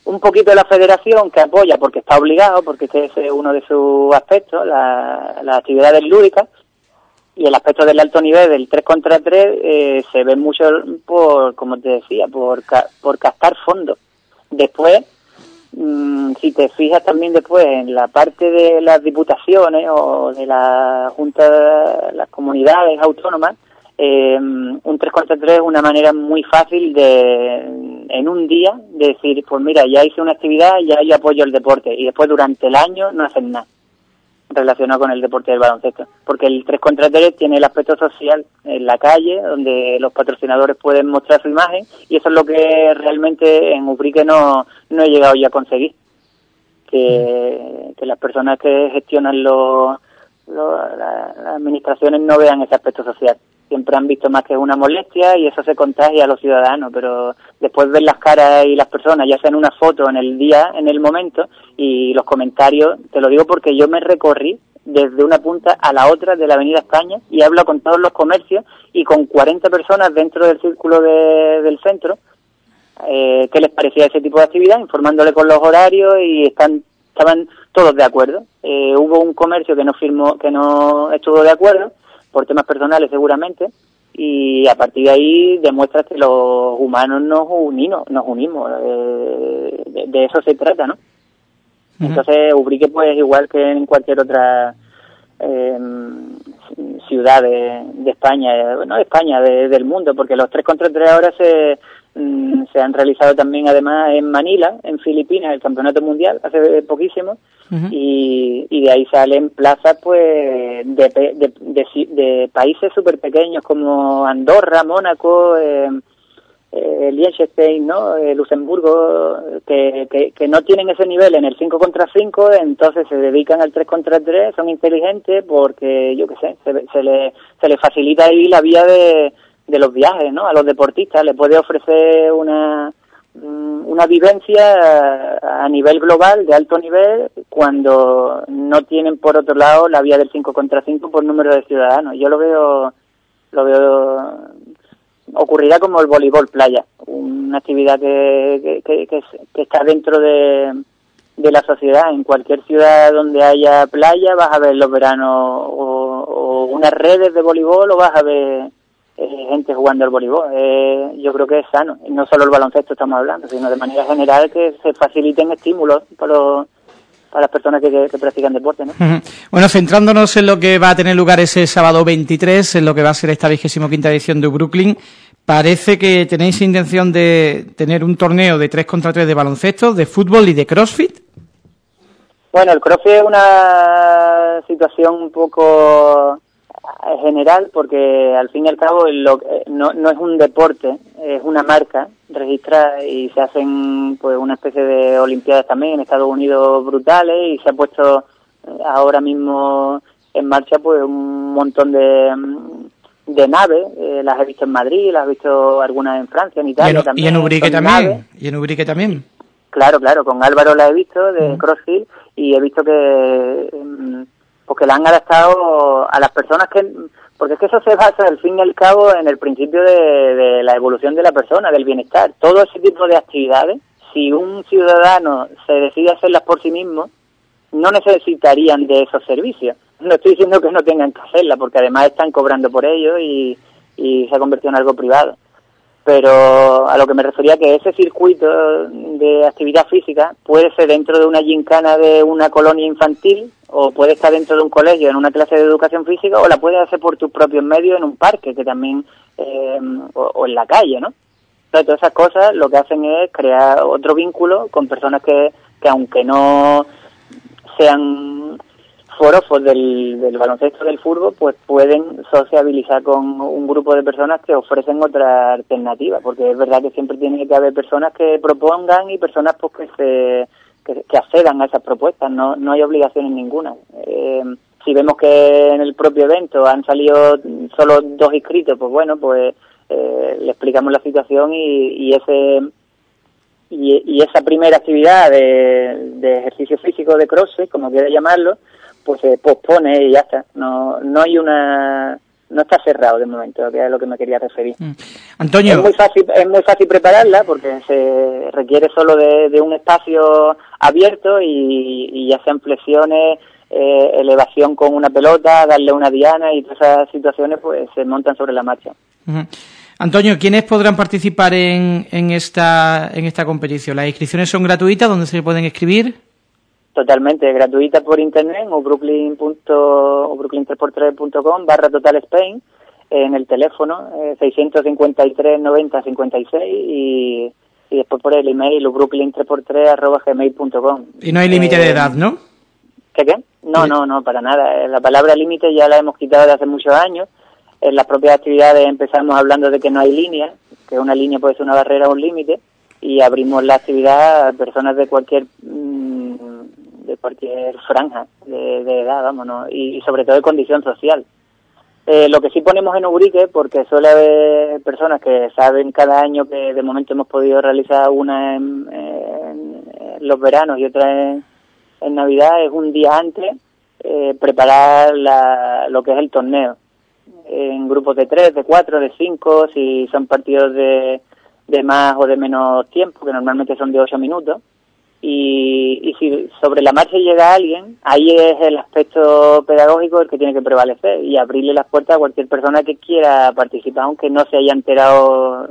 Speaker 5: un poquito de la federación que apoya porque está obligado, porque este es uno de sus aspectos, la, las actividades lúdicas, y el aspecto del alto nivel del 3 contra 3 eh, se ve mucho por, como te decía, por, por captar fondos. Después, si te fijas también después en la parte de las diputaciones o de la Junta de las comunidades autónomas, eh, un 3 contra 3 es una manera muy fácil de, en un día, de decir, pues mira, ya hice una actividad, ya hay apoyo al deporte, y después durante el año no hacen nada relacionado con el deporte del baloncesto. Porque el 3 contra 3 tiene el aspecto social en la calle, donde los patrocinadores pueden mostrar su imagen, y eso es lo que realmente en Ubrique no, no he llegado ya a conseguir. Que, que las personas que gestionan los, las administraciones no vean ese aspecto social siempre han visto más que una molestia y eso se contagia a los ciudadanos, pero después ver las caras y las personas, ya sea en una foto, en el día, en el momento, y los comentarios, te lo digo porque yo me recorrí desde una punta a la otra de la Avenida España y hablo con todos los comercios y con 40 personas dentro del círculo del centro, eh, qué les parecía ese tipo de actividad, informándole con los horarios y están estaban todos de acuerdo. Eh, hubo un comercio que no firmó, que no estuvo de acuerdo, por temas personales seguramente, y a partir de ahí demuestra que los humanos nos unimos, nos unimos, eh, de, eso se trata, ¿no? Entonces, Ubrique, pues, igual que en cualquier otra eh, ciudad de, España, bueno, de España, del mundo, porque los tres contra tres ahora se, mm, se han realizado también, además, en Manila, en Filipinas, el campeonato mundial, hace poquísimo, y, y, de ahí salen plazas pues de, de, países súper pequeños como Andorra, Mónaco, eh, eh, Liechtenstein, ¿no? Eh, Luxemburgo, que, que, no tienen ese nivel en el 5 contra 5, entonces se dedican al 3 contra 3, son inteligentes porque, yo qué sé, se, se les se le facilita ahí la vía de, de los viajes, ¿no? A los deportistas les puede ofrecer una Mm, una vivencia a nivel global, de alto nivel, cuando no tienen por otro lado la vía del 5 contra 5 por número de ciudadanos. Yo lo veo, lo veo, ocurrirá como el voleibol playa, una actividad que, que, que, está dentro de, de la sociedad. En cualquier ciudad donde haya playa vas a ver los veranos o, o unas redes de voleibol o vas a ver eh, gente jugando al voleibol. Eh, yo creo que es sano. no solo el baloncesto estamos hablando, sino de manera general que se faciliten estímulos para los, a las personas que, practican deporte. ¿no?
Speaker 2: Bueno, centrándonos en lo que va a tener lugar ese sábado 23, en lo que va a ser esta vigésimo quinta edición de Brooklyn, parece que tenéis intención de tener un torneo de 3 contra 3 de baloncesto, de fútbol y de crossfit.
Speaker 5: Bueno, el crossfit es una situación un poco general porque al fin y al cabo lo, no, no es un deporte, es una marca registrada y se hacen pues una especie de olimpiadas también en Estados Unidos brutales y se ha puesto eh, ahora mismo en marcha pues un montón de, de naves, eh, las he visto en Madrid, las he visto algunas en Francia, en Italia también.
Speaker 2: Y en Ubrique también, y en Ubrique también.
Speaker 5: Claro, claro, con Álvaro la he visto de Cross Hill y he visto que em, porque la han adaptado a las personas que porque es que eso se basa al fin y al cabo en el principio de, la evolución de la persona, del bienestar. Todo ese tipo de actividades, si un ciudadano se decide hacerlas por sí mismo, no necesitarían de esos servicios. No estoy diciendo que no tengan que hacerlas, porque además están cobrando por ello y, y se ha convertido en algo privado pero a lo que me refería que ese circuito de actividad física puede ser dentro de una gincana de una colonia infantil o puede estar dentro de un colegio en una clase de educación física o la puedes hacer por tus propios medios en un parque que también eh, o, en la calle, ¿no? Entonces, todas esas cosas lo que hacen es crear otro vínculo con personas que, que aunque no sean forofos del, del baloncesto del fútbol pues pueden sociabilizar con un grupo de personas que ofrecen otra alternativa porque es verdad que siempre tiene que haber personas que propongan y personas pues que se que, accedan a esas propuestas no no hay obligaciones ninguna. Eh, si vemos que en el propio evento han salido solo dos inscritos pues bueno pues eh, le explicamos la situación y, y ese y, esa primera actividad de, de ejercicio físico de crossfit como quiera llamarlo pues se pospone y ya está. No, no hay una no está cerrado de momento, que es a lo que me quería referir. Mm.
Speaker 2: Antonio.
Speaker 5: Es muy fácil, es muy fácil prepararla porque se requiere solo de, un espacio abierto y, ya sean flexiones, eh, elevación con una pelota, darle una diana y todas esas situaciones pues se montan sobre la marcha.
Speaker 2: Antonio, ¿quiénes podrán participar en, en, esta, en esta competición? ¿Las inscripciones son gratuitas? ¿Dónde se pueden escribir?
Speaker 5: Totalmente gratuita por internet o brooklyn. barra total Spain en el teléfono eh, 653 90 56 y, y después por el email brooklyn3x3 arroba gmail.com
Speaker 2: y no hay límite de eh, edad ¿no?
Speaker 5: ¿qué qué? no no no para nada eh, la palabra límite ya la hemos quitado de hace muchos años en las propias actividades empezamos hablando de que no hay línea que una línea puede ser una barrera o un límite y abrimos la actividad a personas de cualquier mm, de cualquier franja de, edad, vámonos, y, sobre todo de condición social. Eh, lo que sí ponemos en Ubrique, porque suele haber personas que saben cada año que de momento hemos podido realizar una en, los veranos y otra en, Navidad, es un día antes eh, preparar la, lo que es el torneo. En grupos de tres, de cuatro, de cinco, si son partidos de, de más o de menos tiempo, que normalmente son de ocho minutos y, si sobre la marcha llega alguien, ahí es el aspecto pedagógico el que tiene que prevalecer y abrirle las puertas a cualquier persona que quiera participar, aunque no se haya enterado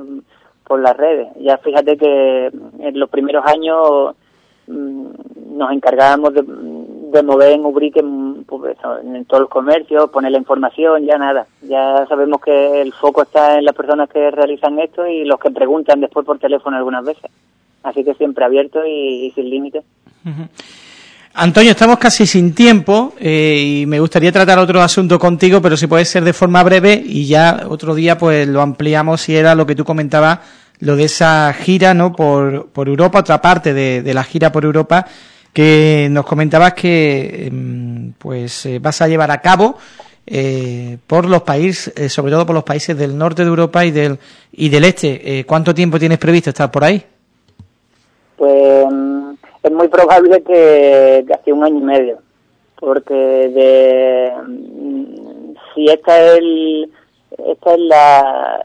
Speaker 5: por las redes. Ya fíjate que en los primeros años mm, nos encargábamos de, mover en Ubrique pues, en todos los comercios, poner la información, ya nada. Ya sabemos que el foco está en las personas que realizan esto y los que preguntan después por teléfono algunas veces. Así que siempre abierto y, sin límite.
Speaker 2: Antonio, estamos casi sin tiempo eh, y me gustaría tratar otro asunto contigo, pero si puede ser de forma breve y ya otro día pues lo ampliamos si era lo que tú comentabas, lo de esa gira no por, por Europa, otra parte de, la gira por Europa, que nos comentabas que em, pues eh, vas a llevar a cabo eh, por los países, sobre todo por los países del norte de Europa y del, y del este. ¿Cuánto tiempo tienes previsto estar por ahí?
Speaker 5: Pues es muy probable que casi un año y medio, porque de si esta es el, esta es la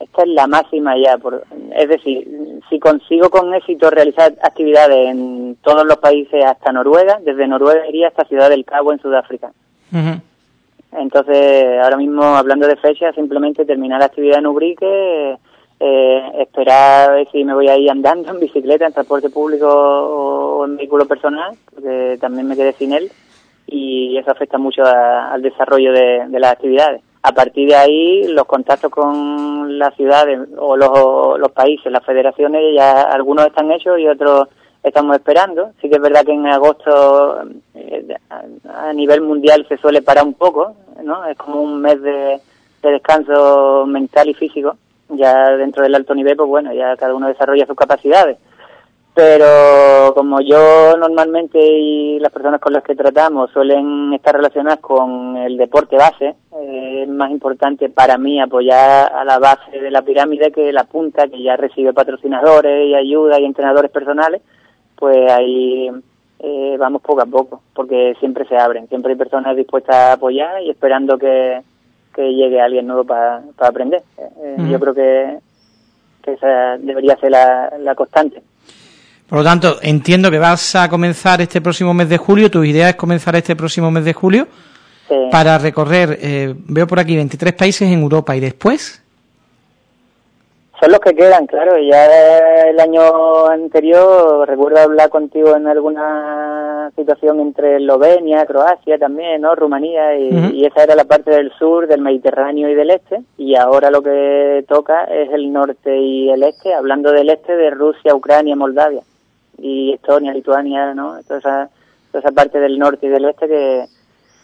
Speaker 5: esta es la máxima ya, por, es decir, si consigo con éxito realizar actividades en todos los países hasta Noruega, desde Noruega iría hasta Ciudad del Cabo en Sudáfrica. Entonces, ahora mismo hablando de fecha, simplemente terminar la actividad en Ubrique eh, esperar a si me voy a ir andando en bicicleta, en transporte público o en vehículo personal, porque también me quedé sin él y eso afecta mucho al desarrollo de, las actividades. A partir de ahí, los contactos con las ciudades o los, países, las federaciones, ya algunos están hechos y otros estamos esperando. Sí que es verdad que en agosto eh, a nivel mundial se suele parar un poco, ¿no? Es como un mes de, de descanso mental y físico. Ya dentro del alto nivel, pues bueno, ya cada uno desarrolla sus capacidades. Pero como yo normalmente y las personas con las que tratamos suelen estar relacionadas con el deporte base, eh, es más importante para mí apoyar a la base de la pirámide que la punta, que ya recibe patrocinadores y ayuda y entrenadores personales, pues ahí eh, vamos poco a poco, porque siempre se abren, siempre hay personas dispuestas a apoyar y esperando que, llegue alguien nuevo para aprender. Eh, yo creo que, esa debería ser la, la constante.
Speaker 2: Por lo tanto, entiendo que vas a comenzar este próximo mes de julio, tu idea es comenzar este próximo mes de julio para recorrer, eh, veo por aquí, 23 países en Europa y después...
Speaker 5: Son los que quedan, claro. Ya el año anterior recuerdo hablar contigo en alguna situación entre Eslovenia, Croacia también, ¿no? Rumanía, y, y, esa era la parte del sur, del Mediterráneo y del este. Y ahora lo que toca es el norte y el este, hablando del este de Rusia, Ucrania, Moldavia y Estonia, Lituania, ¿no? Toda esa, toda esa parte del norte y del este que,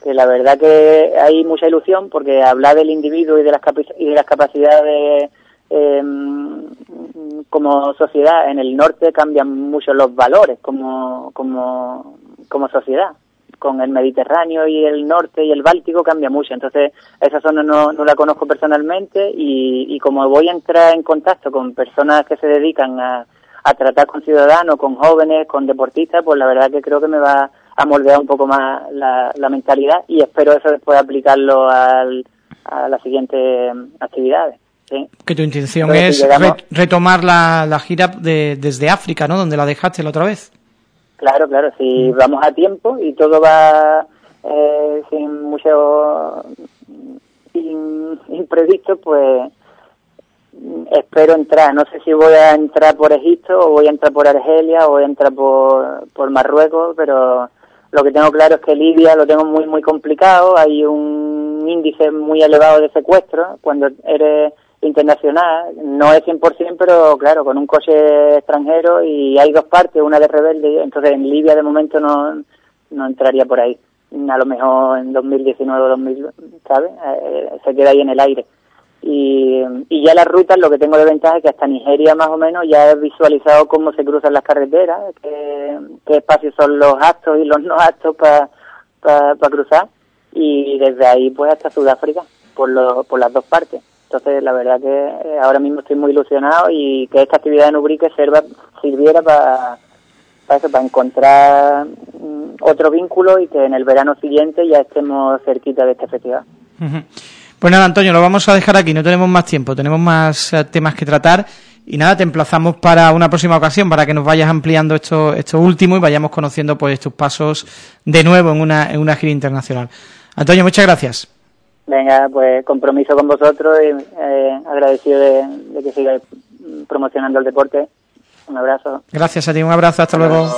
Speaker 5: que la verdad que hay mucha ilusión porque hablar del individuo y de las, y de las capacidades em, como sociedad en el norte cambian mucho los valores como, como, como sociedad. Con el Mediterráneo y el norte y el Báltico cambia mucho. Entonces, esa zona no, no la conozco personalmente y, y como voy a entrar en contacto con personas que se dedican a, a tratar con ciudadanos, con jóvenes, con deportistas, pues la verdad que creo que me va a moldear un poco más la, mentalidad y espero eso después aplicarlo al, a las siguientes actividades.
Speaker 2: Que tu intención es retomar la, la gira de, desde África, ¿no? Donde la dejaste la otra vez.
Speaker 5: Claro, claro, si mm. vamos a tiempo y todo va eh, sin mucho imprevisto, pues espero entrar. No sé si voy a entrar por Egipto o voy a entrar por Argelia o voy a entrar por, por Marruecos, pero lo que tengo claro es que Libia lo tengo muy, muy complicado. Hay un índice muy elevado de secuestro cuando eres internacional. No es 100%, pero claro, con un coche extranjero y hay dos partes, una de rebelde. Entonces en Libia de momento no, no entraría por ahí. A lo mejor en 2019 o 2000, ¿sabes? Eh, se queda ahí en el aire. Y, y, ya las rutas lo que tengo de ventaja es que hasta Nigeria más o menos ya he visualizado cómo se cruzan las carreteras, qué, espacios son los aptos y los no aptos para cruzar y desde ahí pues hasta Sudáfrica por, lo, por las dos partes. Entonces la verdad que eh, ahora mismo estoy muy ilusionado y que esta actividad en Ubrique sirva, sirviera para, para eso, para encontrar mm, otro vínculo y que en el verano siguiente ya estemos cerquita de este festival.
Speaker 2: Pues nada, Antonio, lo vamos a dejar aquí, no tenemos más tiempo, tenemos más eh, temas que tratar y nada, te emplazamos para una próxima ocasión para que nos vayas ampliando esto, esto último y vayamos conociendo pues tus pasos de nuevo en una, en una gira internacional. Antonio, muchas gracias.
Speaker 5: Venga, pues compromiso con vosotros y eh, agradecido de, que sigáis promocionando el deporte. Un abrazo.
Speaker 2: Gracias a ti, un abrazo, hasta luego.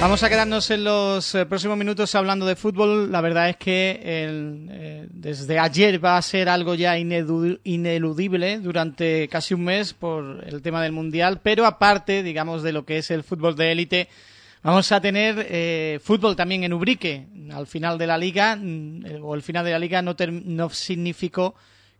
Speaker 2: Vamos a quedarnos en los eh, próximos minutos hablando de fútbol. La verdad es que eh, desde ayer va a ser algo ya ineludible durante casi un mes por el tema del Mundial, pero aparte, digamos, de lo que es el fútbol de élite, vamos a tener eh, fútbol también en Ubrique. Al final de la liga, mm, o el final de la liga no, no significó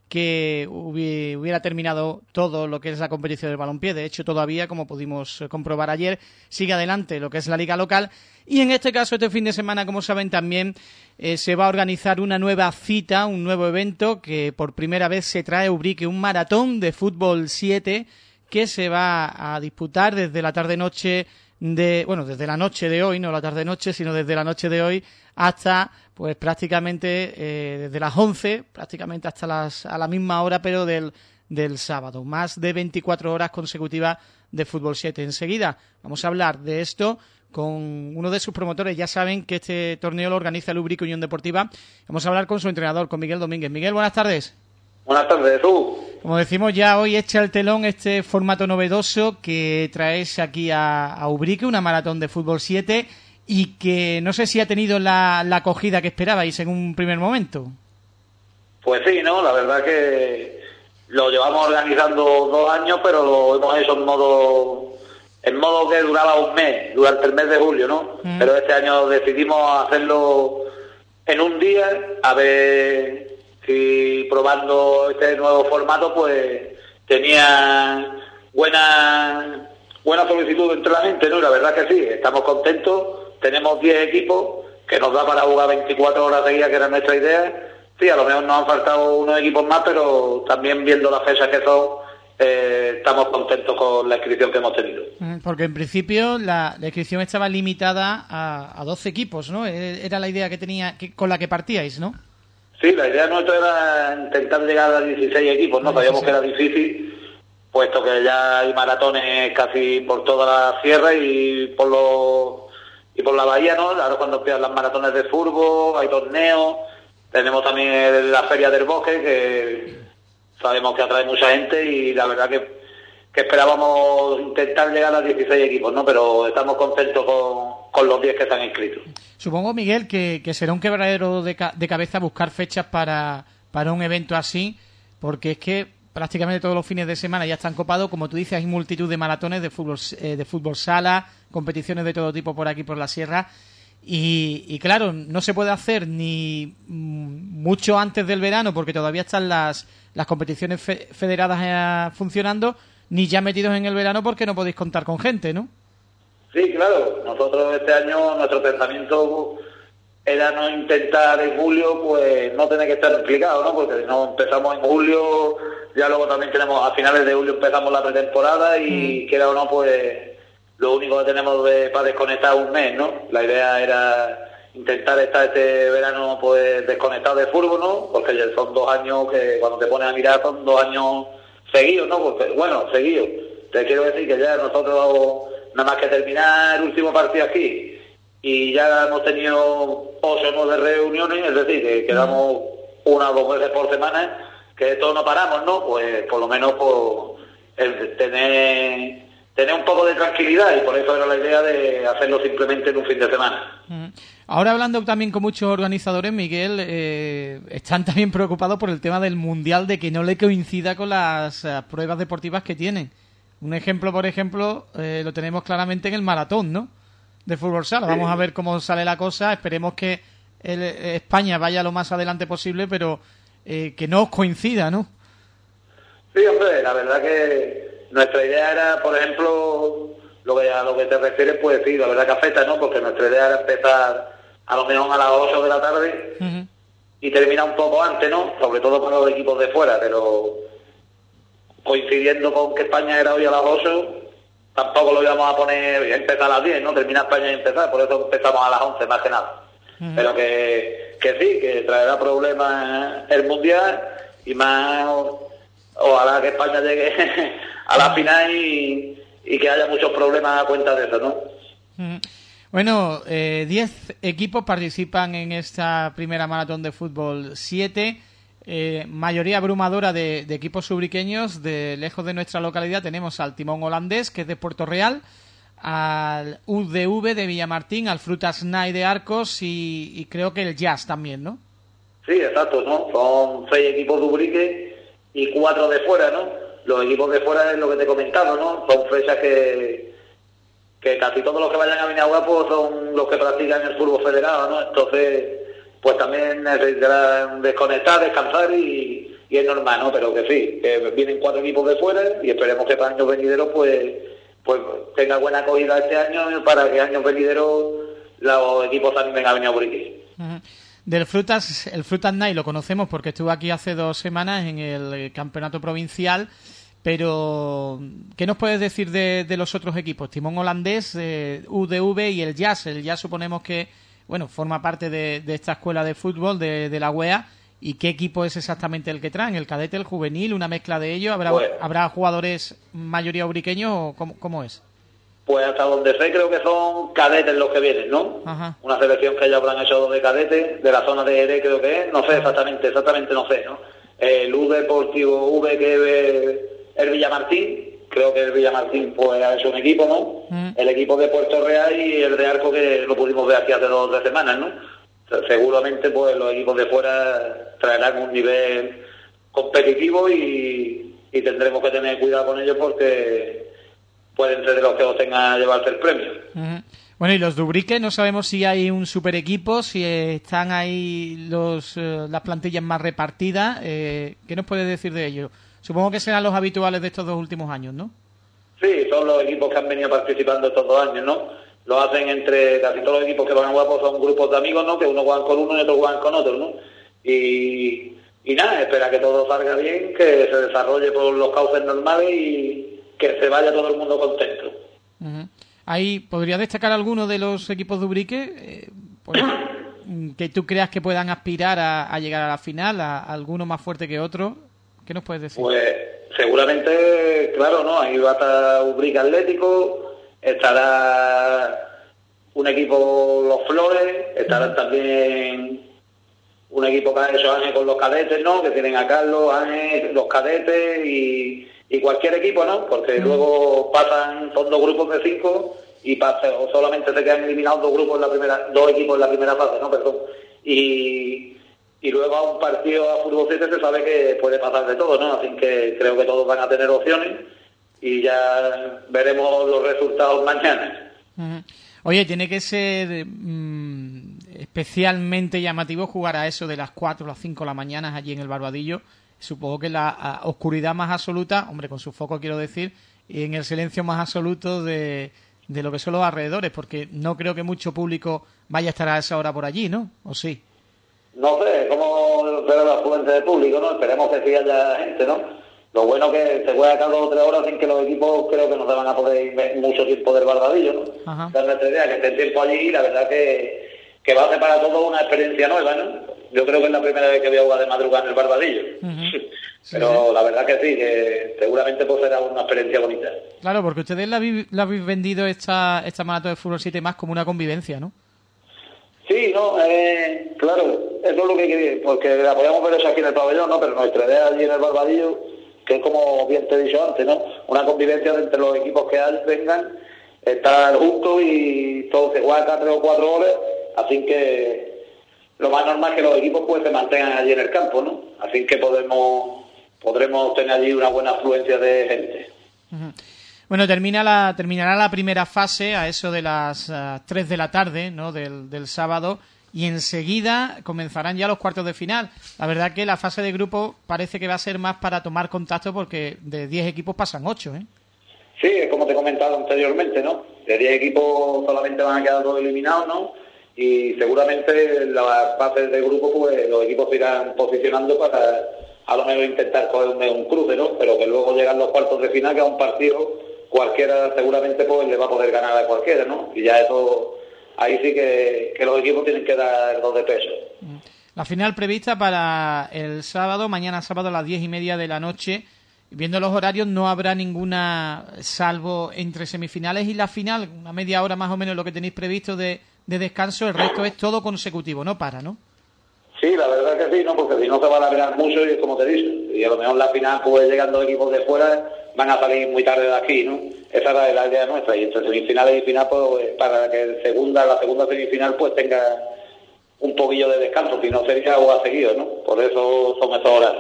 Speaker 2: que hubiera terminado todo lo que es la competición del balompié. De hecho, todavía, como pudimos comprobar ayer, sigue adelante lo que es la liga local. Y en este caso, este fin de semana, como saben, también eh, se va a organizar una nueva cita, un nuevo evento que por primera vez se trae Ubrique, un maratón de fútbol 7 que se va a disputar desde la tarde-noche de, bueno, desde la noche de hoy, no la tarde-noche, sino desde la noche de hoy hasta, pues prácticamente eh, desde las 11, prácticamente hasta las, a la misma hora, pero del, del sábado. Más de 24 horas consecutivas de Fútbol 7. Enseguida vamos a hablar de esto con uno de sus promotores. Ya saben que este torneo lo organiza el Ubrico Unión Deportiva. Vamos a hablar con su entrenador, con Miguel Domínguez. Miguel, buenas tardes.
Speaker 6: Buenas tardes, tú.
Speaker 2: Como decimos ya hoy echa el telón este formato novedoso que traes aquí a, a Ubrique, una maratón de fútbol 7 y que no sé si ha tenido la, acogida que esperabais en un primer momento.
Speaker 6: Pues sí, ¿no? La verdad que lo llevamos organizando dos años, pero lo hemos hecho en modo en modo que duraba un mes, durante el mes de julio, ¿no? Mm. Pero este año decidimos hacerlo en un día, a ver y probando este nuevo formato, pues tenía buena, buena solicitud entre la gente, ¿no? la verdad que sí, estamos contentos, tenemos 10 equipos, que nos da para jugar 24 horas de guía, que era nuestra idea. Sí, a lo mejor nos han faltado unos equipos más, pero también viendo las fechas que son, eh, estamos contentos con la inscripción que hemos tenido.
Speaker 2: Mm, porque en principio la, inscripción estaba limitada a, a 12 equipos, ¿no? E, era la idea que tenía, que, con la que partíais, ¿no?
Speaker 6: Sí, la idea nuestra era intentar llegar a 16 equipos, ¿no? Sabíamos que era difícil, puesto que ya hay maratones casi por toda la sierra y por los y por la bahía, ¿no? Ahora cuando empiezan las maratones de furbo, hay torneos, tenemos también la Feria del Bosque, que sabemos que atrae mucha gente y la verdad que, que esperábamos intentar llegar a 16 equipos, ¿no? Pero estamos contentos con, con los 10 que están inscritos.
Speaker 2: Supongo, Miguel, que, será un quebradero de, cabeza buscar fechas para, para un evento así, porque es que prácticamente todos los fines de semana ya están copados. Como tú dices, hay multitud de maratones de fútbol, eh, de fútbol sala, competiciones de todo tipo por aquí, por la sierra. Y, claro, no se puede hacer ni mm, mucho antes del verano porque todavía están las, las competiciones federadas eh, funcionando, ni ya metidos en el verano porque no podéis contar con gente, ¿no?
Speaker 6: Sí, claro. Nosotros este año, nuestro pensamiento era no intentar en julio, pues no tener que estar implicado, ¿no? Porque no empezamos en julio, ya luego también tenemos, a finales de julio empezamos la pretemporada y mm. queda o no, pues lo único que tenemos de, para desconectar un mes, ¿no? La idea era intentar estar este verano pues desconectado de fútbol, ¿no? Porque ya son dos años que cuando te pones a mirar son dos años seguidos, ¿no? Porque, bueno, seguidos. Te quiero decir que ya nosotros nada más que terminar el último partido aquí y ya hemos tenido ocho o nueve reuniones, es decir, que quedamos una o dos veces por semana, que todos no paramos, ¿no? Pues por lo menos por tener tener un poco de tranquilidad y por eso era la idea de hacerlo simplemente en un fin de semana.
Speaker 2: Ahora hablando también con muchos organizadores, Miguel, eh, están también preocupados por el tema del Mundial, de que no le coincida con las eh, pruebas deportivas que tienen. Un ejemplo, por ejemplo, eh, lo tenemos claramente en el maratón, ¿no? De fútbol sala. Vamos a ver cómo sale la cosa. Esperemos que España vaya lo más adelante posible, pero eh, que no os coincida, ¿no?
Speaker 6: Sí, hombre, la verdad que nuestra idea era, por ejemplo, lo que a lo que te refieres, pues sí, la verdad que afecta, ¿no? Porque nuestra idea era empezar a lo menos a las 8 de la tarde y termina un poco antes, ¿no? Sobre todo con los equipos de fuera, pero coincidiendo con que España era hoy a las 8, tampoco lo íbamos a poner, empezar a las 10, ¿no? Termina España y empezar, por eso empezamos a las 11 más que nada. Pero que, que sí, que traerá problemas el Mundial y más, ojalá que España llegue *laughs* a la final y, que haya muchos problemas a cuenta de eso, ¿no?
Speaker 2: Bueno, 10 eh, equipos participan en esta primera maratón de fútbol 7. Eh, mayoría abrumadora de, equipos subriqueños. De lejos de nuestra localidad tenemos al Timón Holandés, que es de Puerto Real, al UDV de Villamartín, al Frutas Night de Arcos y, creo que el Jazz también, ¿no?
Speaker 6: Sí, exacto, ¿no? Son seis equipos de Ubrique y cuatro de fuera, ¿no? Los equipos de fuera es lo que te he comentado, ¿no? Son fechas que, que casi todos los que vayan a Vinagua pues son los que practican el fútbol federado, ¿no? Entonces pues también necesitarán desconectar, descansar y, es normal, ¿no? Pero que sí, vienen cuatro equipos de fuera y esperemos que para años venideros pues, pues tenga buena acogida este año para que años venideros los equipos también a venir a Buriquí.
Speaker 2: Del Frutas, el Frutas Night lo conocemos porque estuvo aquí hace dos semanas en el campeonato provincial, pero ¿qué nos puedes decir de, los otros equipos? Timón Holandés, eh, UDV y el Jazz. El Jazz suponemos que, bueno, forma parte de, esta escuela de fútbol de, la UEA. ¿Y qué equipo es exactamente el que traen? ¿El cadete, el juvenil, una mezcla de ellos? ¿Habrá,
Speaker 6: pues-
Speaker 2: ¿habrá jugadores mayoría ubriqueños o cómo es?
Speaker 6: Pues hasta donde sé creo que son cadetes los que vienen, ¿no? Una selección que ya habrán hecho de cadetes, de la zona de ERE creo que es, no sé exactamente, exactamente no sé, ¿no? El U Deportivo V que es el Villamartín, creo que el Villamartín pues ha hecho un equipo, ¿no? El equipo de Puerto Real y el de Arco que lo pudimos ver aquí hace dos, tres semanas, ¿no? seguramente pues los equipos de fuera traerán un nivel competitivo y tendremos que tener cuidado con ellos porque pueden ser de los que obtengan a llevarse el premio.
Speaker 2: Bueno, y los Dubrique, no sabemos si hay un super equipo, si están ahí los, eh, las plantillas más repartidas. Eh, ¿Qué nos puedes decir de ello? Supongo que serán los habituales de estos dos últimos años, ¿no?
Speaker 6: Sí, son los equipos que han venido participando estos dos años, ¿no? Lo hacen entre casi todos los equipos que van a jugar, pues son grupos de amigos, ¿no? Que uno juegan con uno y otro juegan con otro, ¿no? Y, y nada, espera que todo salga bien, que se desarrolle por los cauces normales y, que se vaya todo el mundo contento.
Speaker 2: Ahí, ¿podría destacar alguno de los equipos de Ubrique eh, pues, *clears throat* que tú creas que puedan aspirar a, llegar a la final, a, alguno más fuerte que otro? ¿Qué nos puedes decir?
Speaker 6: Pues seguramente, claro, ¿no? Ahí va a estar Ubrique Atlético, estará un equipo Los Flores, estará también un equipo que ha hecho Ángel con los cadetes, ¿no? Que tienen a Carlos, Ángel, los cadetes y y cualquier equipo, ¿no? Porque luego pasan, son dos grupos de cinco y pasa, o solamente se quedan eliminados dos grupos en la primera, dos equipos en la primera fase, ¿no? Perdón. Y, y luego a un partido a fútbol 7 se sabe que puede pasar de todo, ¿no? Así que creo que todos van a tener opciones y ya veremos los resultados mañana.
Speaker 2: Oye, tiene que ser mm, especialmente llamativo jugar a eso de las 4 o las 5 de la mañana allí en el Barbadillo supongo que la oscuridad más absoluta, hombre, con su foco quiero decir, y en el silencio más absoluto de, de lo que son los alrededores, porque no creo que mucho público vaya a estar a esa hora por allí, ¿no? ¿O sí?
Speaker 6: No sé, cómo será la fuente de público, ¿no? Esperemos que siga ya gente, ¿no? Lo bueno que se juega cada dos o tres horas sin que los equipos creo que no se van a poder ir mucho tiempo del barbadillo, ¿no? Ajá. Dar nuestra idea, que esté tiempo allí y la verdad que, que va a ser para todos una experiencia nueva, ¿no? yo creo que es la primera vez que voy a jugar de madrugada en el Barbadillo. *laughs* Pero la verdad que sí, que seguramente pues será una experiencia bonita.
Speaker 2: Claro, porque ustedes la, habéis vendido esta, esta maratón de Fútbol 7 más como una convivencia, ¿no?
Speaker 6: Sí, no, eh, claro, eso es lo que quería, porque la podíamos ver eso aquí en el pabellón, ¿no? Pero nuestra idea allí en el Barbadillo, que es como bien te he dicho antes, ¿no? Una convivencia entre los equipos que vengan, estar juntos y todos se juegan cada tres o cuatro horas, así que lo más normal es que los equipos pues se mantengan allí en el campo, ¿no? Así que podemos podremos tener allí una buena afluencia de gente.
Speaker 2: Bueno, termina la, terminará la primera fase a eso de las 3 eh, de la tarde ¿no? del, del sábado y enseguida comenzarán ya los cuartos de final. La verdad que la fase de grupo parece que va a ser más para tomar contacto porque de 10 equipos pasan 8, ¿eh?
Speaker 6: Sí, como te he comentado anteriormente, ¿no? De 10 equipos solamente van a quedar dos eliminados, ¿no? y seguramente en las fases de grupo pues los equipos se irán posicionando para a lo mejor intentar coger un, cruce, ¿no? Pero que luego llegan los cuartos de final, que a un partido cualquiera seguramente pues le va a poder ganar a cualquiera, ¿no? Y ya eso, ahí sí que, los equipos tienen que dar dos de peso.
Speaker 2: La final prevista para el sábado, mañana sábado a las diez y media de la noche. Viendo los horarios no habrá ninguna salvo entre semifinales y la final, una media hora más o menos lo que tenéis previsto de, de descanso, el resto es todo consecutivo, no para, ¿no?
Speaker 6: Sí, la verdad que sí, ¿no? Porque si no se va a alargar mucho y es como te dices. Y a lo mejor la final, pues llegando equipos de fuera, van a salir muy tarde de aquí, ¿no? Esa es la idea nuestra. Y entre semifinales y final, pues para que segunda, la segunda semifinal, pues tenga un poquillo de descanso, si no sería o a seguido, ¿no? Por eso son esas horas.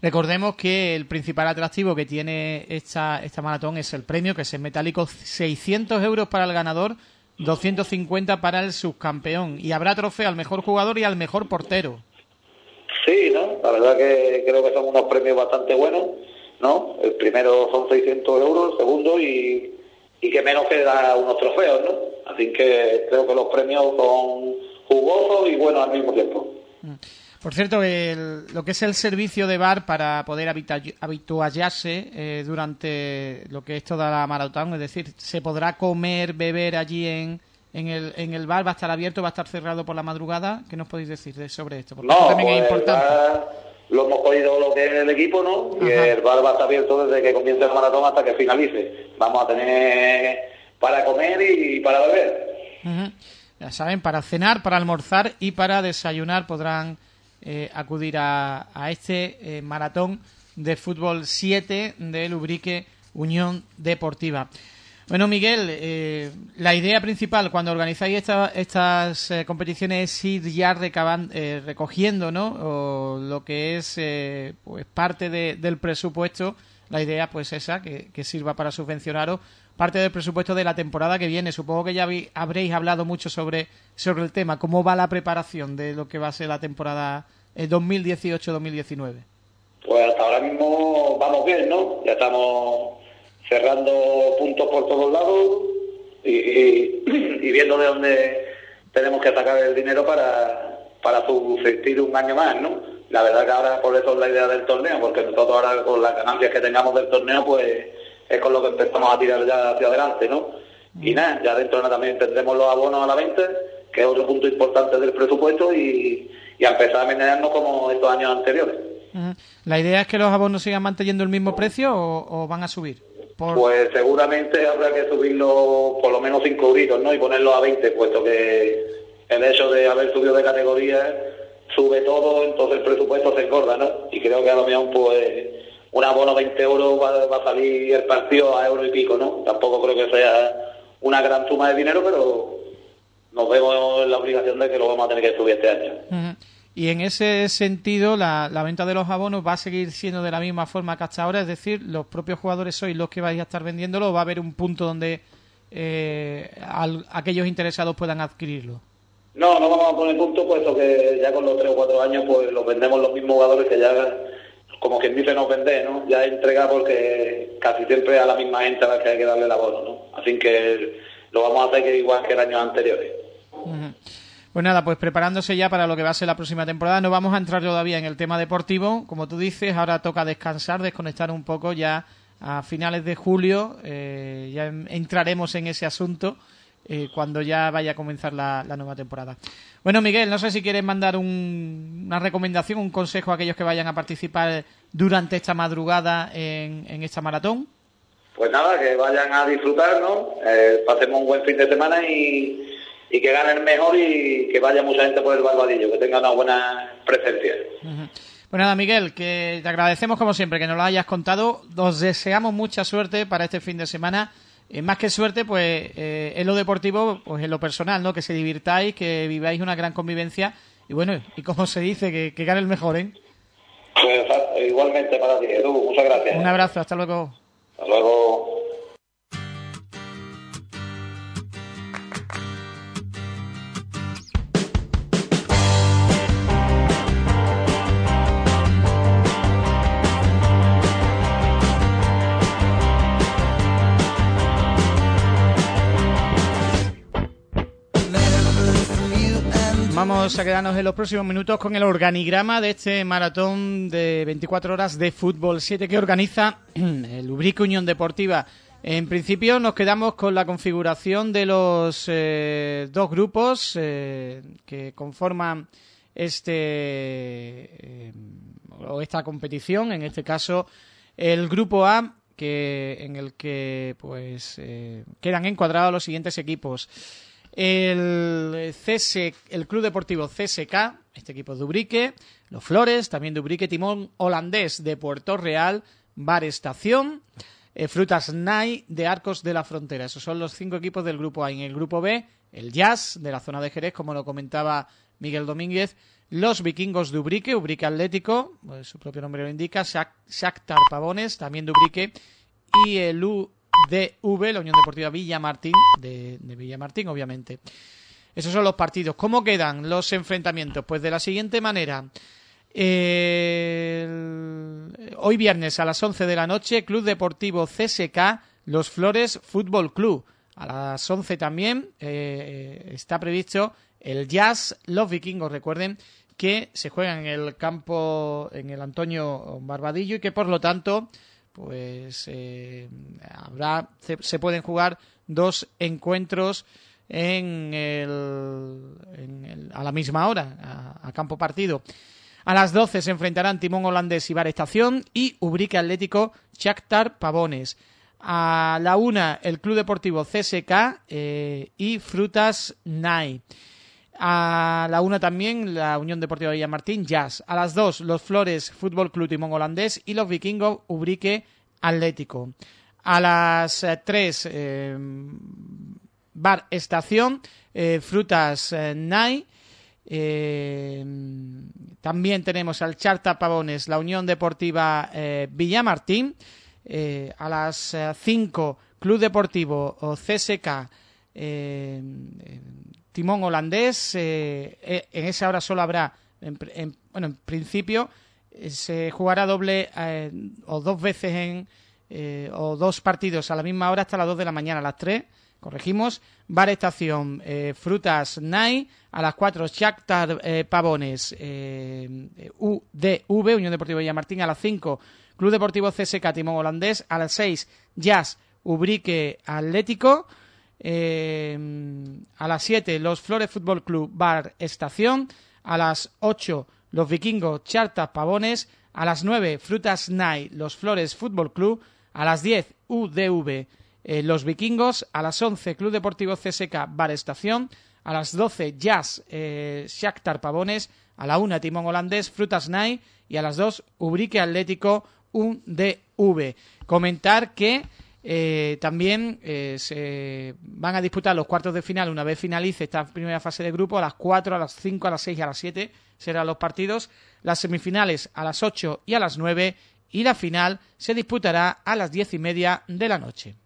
Speaker 2: Recordemos que el principal atractivo que tiene esta, esta maratón es el premio, que es el metálico 600 euros para el ganador 250 para el subcampeón. Y habrá trofeo al mejor jugador y al mejor portero.
Speaker 6: Sí, ¿no? La verdad que creo que son unos premios bastante buenos, ¿no? El primero son 600 euros, el segundo y, y que menos que da unos trofeos, ¿no? Así que creo que los premios son jugosos y buenos al mismo tiempo.
Speaker 2: Mm. Por cierto, lo que es el servicio de bar para poder habituallarse eh, durante lo que es toda la maratón, es decir, se podrá comer, beber allí en, en, el, en el bar, va a estar abierto, va a estar cerrado por la madrugada. ¿Qué nos podéis decir sobre esto?
Speaker 6: Porque no, también es pues, importante. Lo hemos cogido lo que es el equipo, ¿no? Y el bar va a estar abierto desde que comience la maratón hasta que finalice. Vamos a tener para comer y para beber.
Speaker 2: Ya saben, para cenar, para almorzar y para desayunar podrán eh, acudir a, este eh, maratón de fútbol 7 de Lubrique Unión Deportiva. Bueno, Miguel, eh, la idea principal cuando organizáis estas competiciones es ir ya recogiendo ¿no? lo que es pues parte del presupuesto. La idea, pues esa, que, que, sirva para subvencionaros parte del presupuesto de la temporada que viene. Supongo que ya habréis hablado mucho sobre, sobre el tema. ¿Cómo va la preparación de lo que va a ser la temporada 2018-2019? Eh,
Speaker 6: pues hasta ahora mismo vamos bien, ¿no? Ya estamos cerrando puntos por todos lados y, viendo de dónde tenemos que sacar el dinero para, para subsistir un año más, ¿no? La verdad que ahora por eso es la idea del torneo, porque nosotros ahora con las ganancias que tengamos del torneo, pues es con lo que empezamos a tirar ya hacia adelante, ¿no? Y mm. nada, ya dentro de también tendremos los abonos a la venta, que es otro punto importante del presupuesto, y, a empezar a menearnos como estos años anteriores.
Speaker 2: ¿La idea es que los abonos sigan manteniendo el mismo precio o, van a subir?
Speaker 6: Pues seguramente habrá que subirlo por lo menos 5 euritos, ¿no? Y ponerlo a 20, puesto que el hecho de haber subido de categoría sube todo, entonces el presupuesto se engorda, ¿no? Y creo que a lo mejor pues un abono 20 euros va, a salir el partido a euro y pico, ¿no? Tampoco creo que sea una gran suma de dinero, pero nos vemos en la obligación de que lo vamos a tener que subir este año.
Speaker 2: Y en ese sentido, la, venta de los abonos va a seguir siendo de la misma forma que hasta ahora, es decir, los propios jugadores sois los que vais a estar vendiéndolo, va a haber un punto donde eh, aquellos interesados puedan adquirirlo.
Speaker 6: No, no vamos a poner punto, puesto que ya con los tres o cuatro años pues los vendemos los mismos jugadores que ya como quien dice no vende, ¿no? Ya entrega porque casi siempre a la misma gente a la que hay que darle el abono, ¿no? Así que lo vamos a hacer igual que el año anteriores.
Speaker 2: Pues nada, pues preparándose ya para lo que va a ser la próxima temporada. No vamos a entrar todavía en el tema deportivo. Como tú dices, ahora toca descansar, desconectar un poco ya a finales de julio. Eh, ya entraremos en ese asunto eh, cuando ya vaya a comenzar la nueva temporada. Bueno, Miguel, no sé si quieres mandar una recomendación, un consejo a aquellos que vayan a participar durante esta madrugada en, esta maratón.
Speaker 6: Pues nada, que vayan a disfrutar, ¿no? Eh, pasemos un buen fin de semana y, que ganen mejor y que vaya mucha gente por el Barbadillo, que tenga una buena presencia.
Speaker 2: Pues nada, Miguel, que te agradecemos como siempre que nos lo hayas contado. Os deseamos mucha suerte para este fin de semana eh, más que suerte, pues eh, en lo deportivo, pues en lo personal, ¿no? Que se divirtáis, que viváis una gran convivencia y bueno, y como se dice, que, que gane el mejor, ¿eh?
Speaker 6: Pues igualmente para ti, Edu, muchas gracias.
Speaker 2: Un abrazo, hasta luego.
Speaker 6: Hasta luego.
Speaker 2: Vamos a quedarnos en los próximos minutos con el organigrama de este maratón de 24 horas de fútbol 7 que organiza *clears throat* el Ubrique Unión Deportiva. En principio nos quedamos con la configuración de los eh, dos grupos eh, que conforman este eh, o esta competición, en este caso el grupo A que en el que pues quedan encuadrados los siguientes equipos. El, el Club Deportivo CSK, este equipo de Ubrique, Los Flores, también de Ubrique, Timón Holandés de Puerto Real, Bar Estación, eh, Frutas Nai de Arcos de la Frontera. Esos son los cinco equipos del grupo A. En el grupo B, el Jazz de la zona de Jerez, como lo comentaba Miguel Domínguez, los vikingos de Ubrique, Ubrique Atlético, pues su propio nombre lo indica, Shakhtar Pavones, también de Ubrique, y el U DV, la Unión Deportiva Villamartín, de, de Villamartín, obviamente. Esos son los partidos. ¿Cómo quedan los enfrentamientos? Pues de la siguiente manera. hoy viernes a las 11 de la noche, Club Deportivo CSK, Los Flores Fútbol Club. A las 11 también eh, está previsto el Jazz Los Vikingos, recuerden que se juega en el campo, en el Antonio Barbadillo y que por lo tanto pues eh, habrá se, pueden jugar dos encuentros en el, a la misma hora, a, campo partido. A las 12 se enfrentarán Timón Holandés y Bar Estación y Ubrique Atlético Shakhtar Pavones. A la una el Club Deportivo CSK eh, y Frutas Nai. A la una también la Unión Deportiva Villamartín, Jazz. A las dos los Flores Fútbol Club Timón Holandés y los Vikingos Ubrique Atlético. A las eh, tres eh, Bar Estación, eh, Frutas Nai. también tenemos al Charta Pavones, la Unión Deportiva Villamartín. a las cinco Club Deportivo o CSK timón holandés. Eh, eh, en esa hora solo habrá, bueno, en principio eh, se jugará doble o dos veces en o dos partidos a la misma hora hasta las dos de la mañana, a las tres. Corregimos, Bar Estación, Frutas Nai, a las cuatro Shakhtar Pavones, UDV, Unión Deportiva Villamartín, a las cinco Club Deportivo CSK Timón Holandés, a las seis Jazz Ubrique Atlético, eh, a las 7 los Flores Fútbol Club Bar Estación, a las 8 los Vikingos Chartas Pavones, a las 9 Frutas Night los Flores Fútbol Club, a las 10 UDV eh, los Vikingos, a las 11 Club Deportivo CSK Bar Estación, a las 12 Jazz eh, Shakhtar Pavones, a la 1 Timón Holandés Frutas Night y a las 2 Ubrique Atlético UDV. Comentar que eh, también eh, se van a disputar los cuartos de final una vez finalice esta primera fase de grupo a las 4, a las 5, a las 6 y a las 7 serán los partidos, las semifinales a las 8 y a las 9 y la final se disputará a las 10 y media de la noche.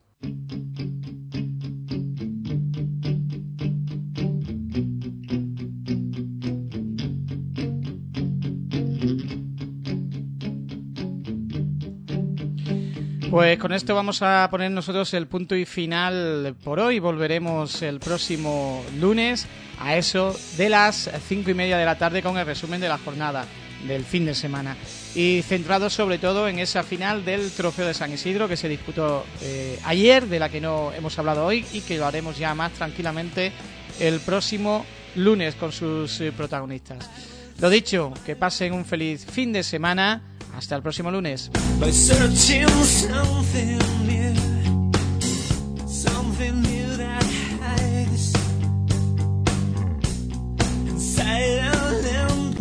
Speaker 2: Pues con esto vamos a poner nosotros el punto y final por hoy. Volveremos el próximo lunes a eso de las cinco y media de la tarde con el resumen de la jornada del fin de semana y centrado sobre todo en esa final del Trofeo de San Isidro que se disputó eh, ayer, de la que no hemos hablado hoy y que lo haremos ya más tranquilamente el próximo lunes con sus eh, protagonistas. Lo dicho, que pasen un feliz fin de semana hasta el próximo lunes.